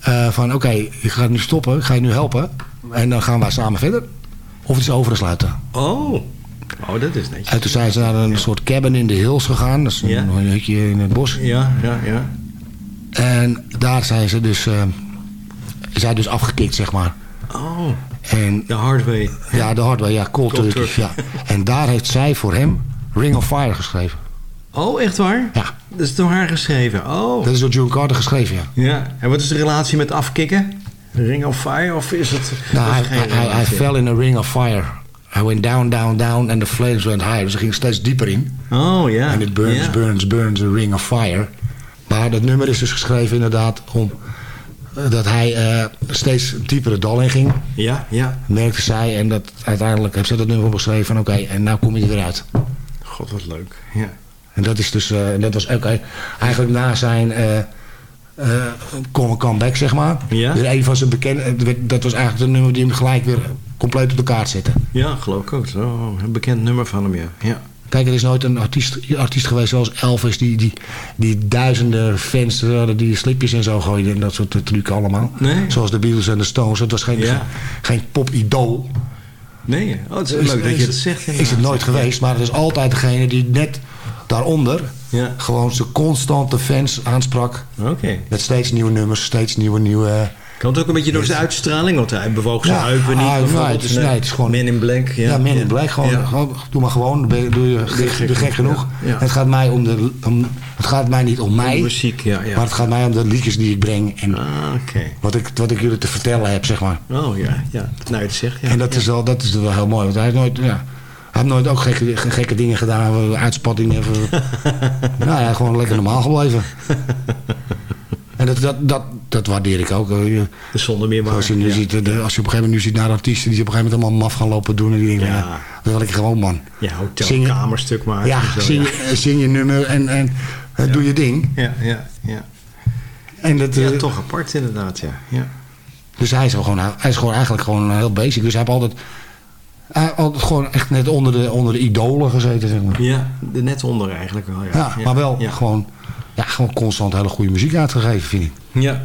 Eh, van oké, ik ga het nu stoppen, ik ga je nu helpen. En dan gaan wij samen verder. Of het is over te sluiten. Oh. Oh, dat is netjes. En toen zijn ze naar een soort cabin in de hills gegaan. Dat is een, hutje in het bos. Ja, ja, ja. En daar zijn ze dus, eh, zijn dus afgekikt, zeg maar. Oh. En De hard way. ja, de hardware, ja, cold, Cold turkey. Ja. En daar heeft zij voor hem Ring of Fire geschreven. Oh, echt waar? Ja, Dat is door haar geschreven. Oh. dat is door June Carter geschreven, ja. Ja. En wat is de relatie met afkicken? Ring of Fire? Of is het... Nou, hij, fell in a ring of fire. Hij went down, down, down and the flames went higher. Dus hij ging steeds dieper in. Oh, ja. En it burns, burns, burns, a ring of fire. Maar dat nummer is dus geschreven inderdaad om... eh, dat hij eh, steeds dieper het dal in ging. Ja, ja. Merkte zij. En dat uiteindelijk heeft ze dat nummer opgeschreven van... Oké, en nou kom je eruit. God, wat leuk. Ja. En dat is dus... eh, dat was ook eigenlijk na zijn... come- comeback, zeg maar. Ja. Weer een van zijn bekende... Dat was eigenlijk het nummer die hem gelijk weer compleet op de kaart zette. Ja, geloof ik ook. Een bekend nummer van hem, ja. ja. Kijk, er is nooit een artiest, artiest geweest zoals Elvis... die, die, die duizenden fans hadden die slipjes en zo gooiden... en dat soort eh, trucken allemaal. Nee. Zoals de Beatles en de Stones. Het was geen, Ja. geen, pop-idool. Nee, oh, het is Is- leuk dat is- je het zegt. Is het nooit geweest, maar het is altijd degene die net daaronder... Ja. gewoon zijn constante fans aansprak... Oké. met steeds nieuwe nummers, steeds nieuwe... nieuwe Komt ook een beetje door zijn uitstraling, want hij bewoog zijn Ja, heupen niet. nee, het is- nee, het is gewoon- Men in Black. Ja, Ja, Men in Black. Gewoon, Ja. gewoon, doe maar gewoon. Je, doe je gek, gek doe gek genoeg, ja. Het gaat mij om de... Om, het gaat mij niet om mij. Muziek, ja. ja. Maar het gaat mij om de liedjes die ik breng. En Ah, oké. wat, ik, wat ik jullie te vertellen heb, zeg maar. Oh ja, ja. Nou, het zegt, ja. en dat, is wel, dat is wel heel mooi. Want hij heeft nooit... Ja, hij heeft nooit ook gekke, gekke dingen gedaan. Uitspattingen. [LAUGHS] nou ja, gewoon lekker normaal gebleven. En dat, dat, dat, dat waardeer ik ook. Dus zonder meer waar. Als je, nu ja. ziet, eh, de- als je op een gegeven moment nu ziet naar artiesten die op een gegeven moment allemaal maf gaan lopen doen. En die denken, Ja. ja. dat wil ik gewoon man. Ja, hotelkamerstuk maken. Ja, zo, zing, je- eh, zing je nummer en, en eh, doe je ding. Ja, ja, ja. En dat, Ja, eh, toch apart inderdaad, ja. ja. Dus hij is, gewoon, hij is gewoon eigenlijk gewoon heel basic. Dus hij heeft altijd, hij heeft altijd gewoon echt net onder de, onder de idolen gezeten, zeg maar. Ja, net onder eigenlijk wel, ja. Ja, maar wel Ja. gewoon, ja, gewoon constant hele goede muziek uitgegeven, vind ik. Ja.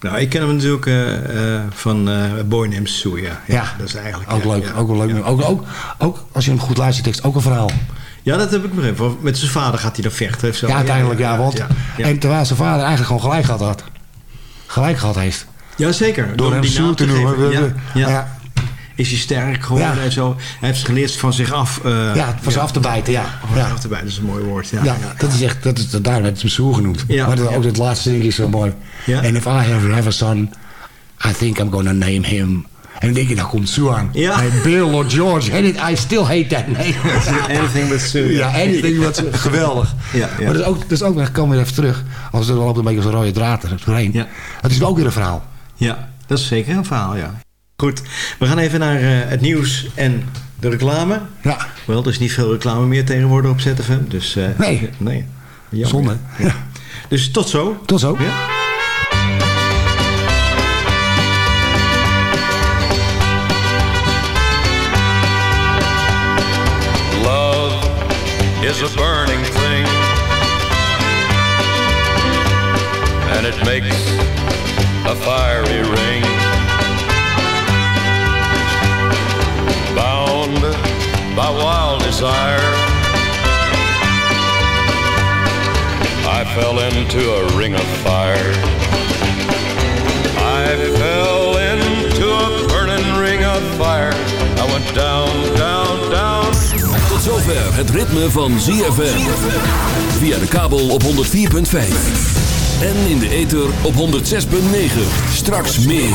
Nou, ik ken hem natuurlijk eh, eh, van eh Boy Named Sue, ja. Ja, dat is eigenlijk... Ook leuk, ja. ook wel leuk. Ja. Ook, ook, ook als je hem goed luistert, tekst ook een verhaal. Ja, dat heb ik begrepen. Met zijn vader gaat hij dan vechten. Zo. Ja, uiteindelijk ja, want, en terwijl zijn vader eigenlijk gewoon gelijk gehad had. Gelijk gehad heeft. Ja, zeker. Door hem die Sue te noemen. ja. Is hij sterk geworden en zo. Hij heeft geleerd van zich af... eh, ja, van ze af te bijten, ja. Van zich af te bijten, dat is een mooi woord. Ja, Ja, dat is echt, dat is, daarom werd het hem Soer genoemd. Ja. maar dat, ook het laatste ding is zo mooi. And if I ever have a son, I think I'm gonna name him. En dan denk je, daar komt Sue aan. Ja. Hey, Bill or George, and it, I still hate that name. [LAUGHS] Anything but Sue. ja, anything but Sue. Geweldig. Ja, ja. Maar dat is ook, dat is ook, ik kom weer even terug. Als er wel op een beetje als een rode draad er doorheen. Ja. Het is ook weer een verhaal. Ja, dat is zeker een verhaal, ja. Goed, we gaan even naar eh, het nieuws en de reclame. Ja, Wel, er is niet veel reclame meer tegenwoordig op ZFM. Dus, eh, Nee. nee. Jammer. zonde. Ja. Dus tot zo. Tot zo. Ja. Love is a burning thing, and it makes a fiery ring. Bound by wild desire, I fell into a ring of fire. I fell into a burning ring of fire. I went down, down, down. Tot zover zover het ritme van ZFM. Via de kabel op 104.5. En in de ether op 106.9. Straks meer.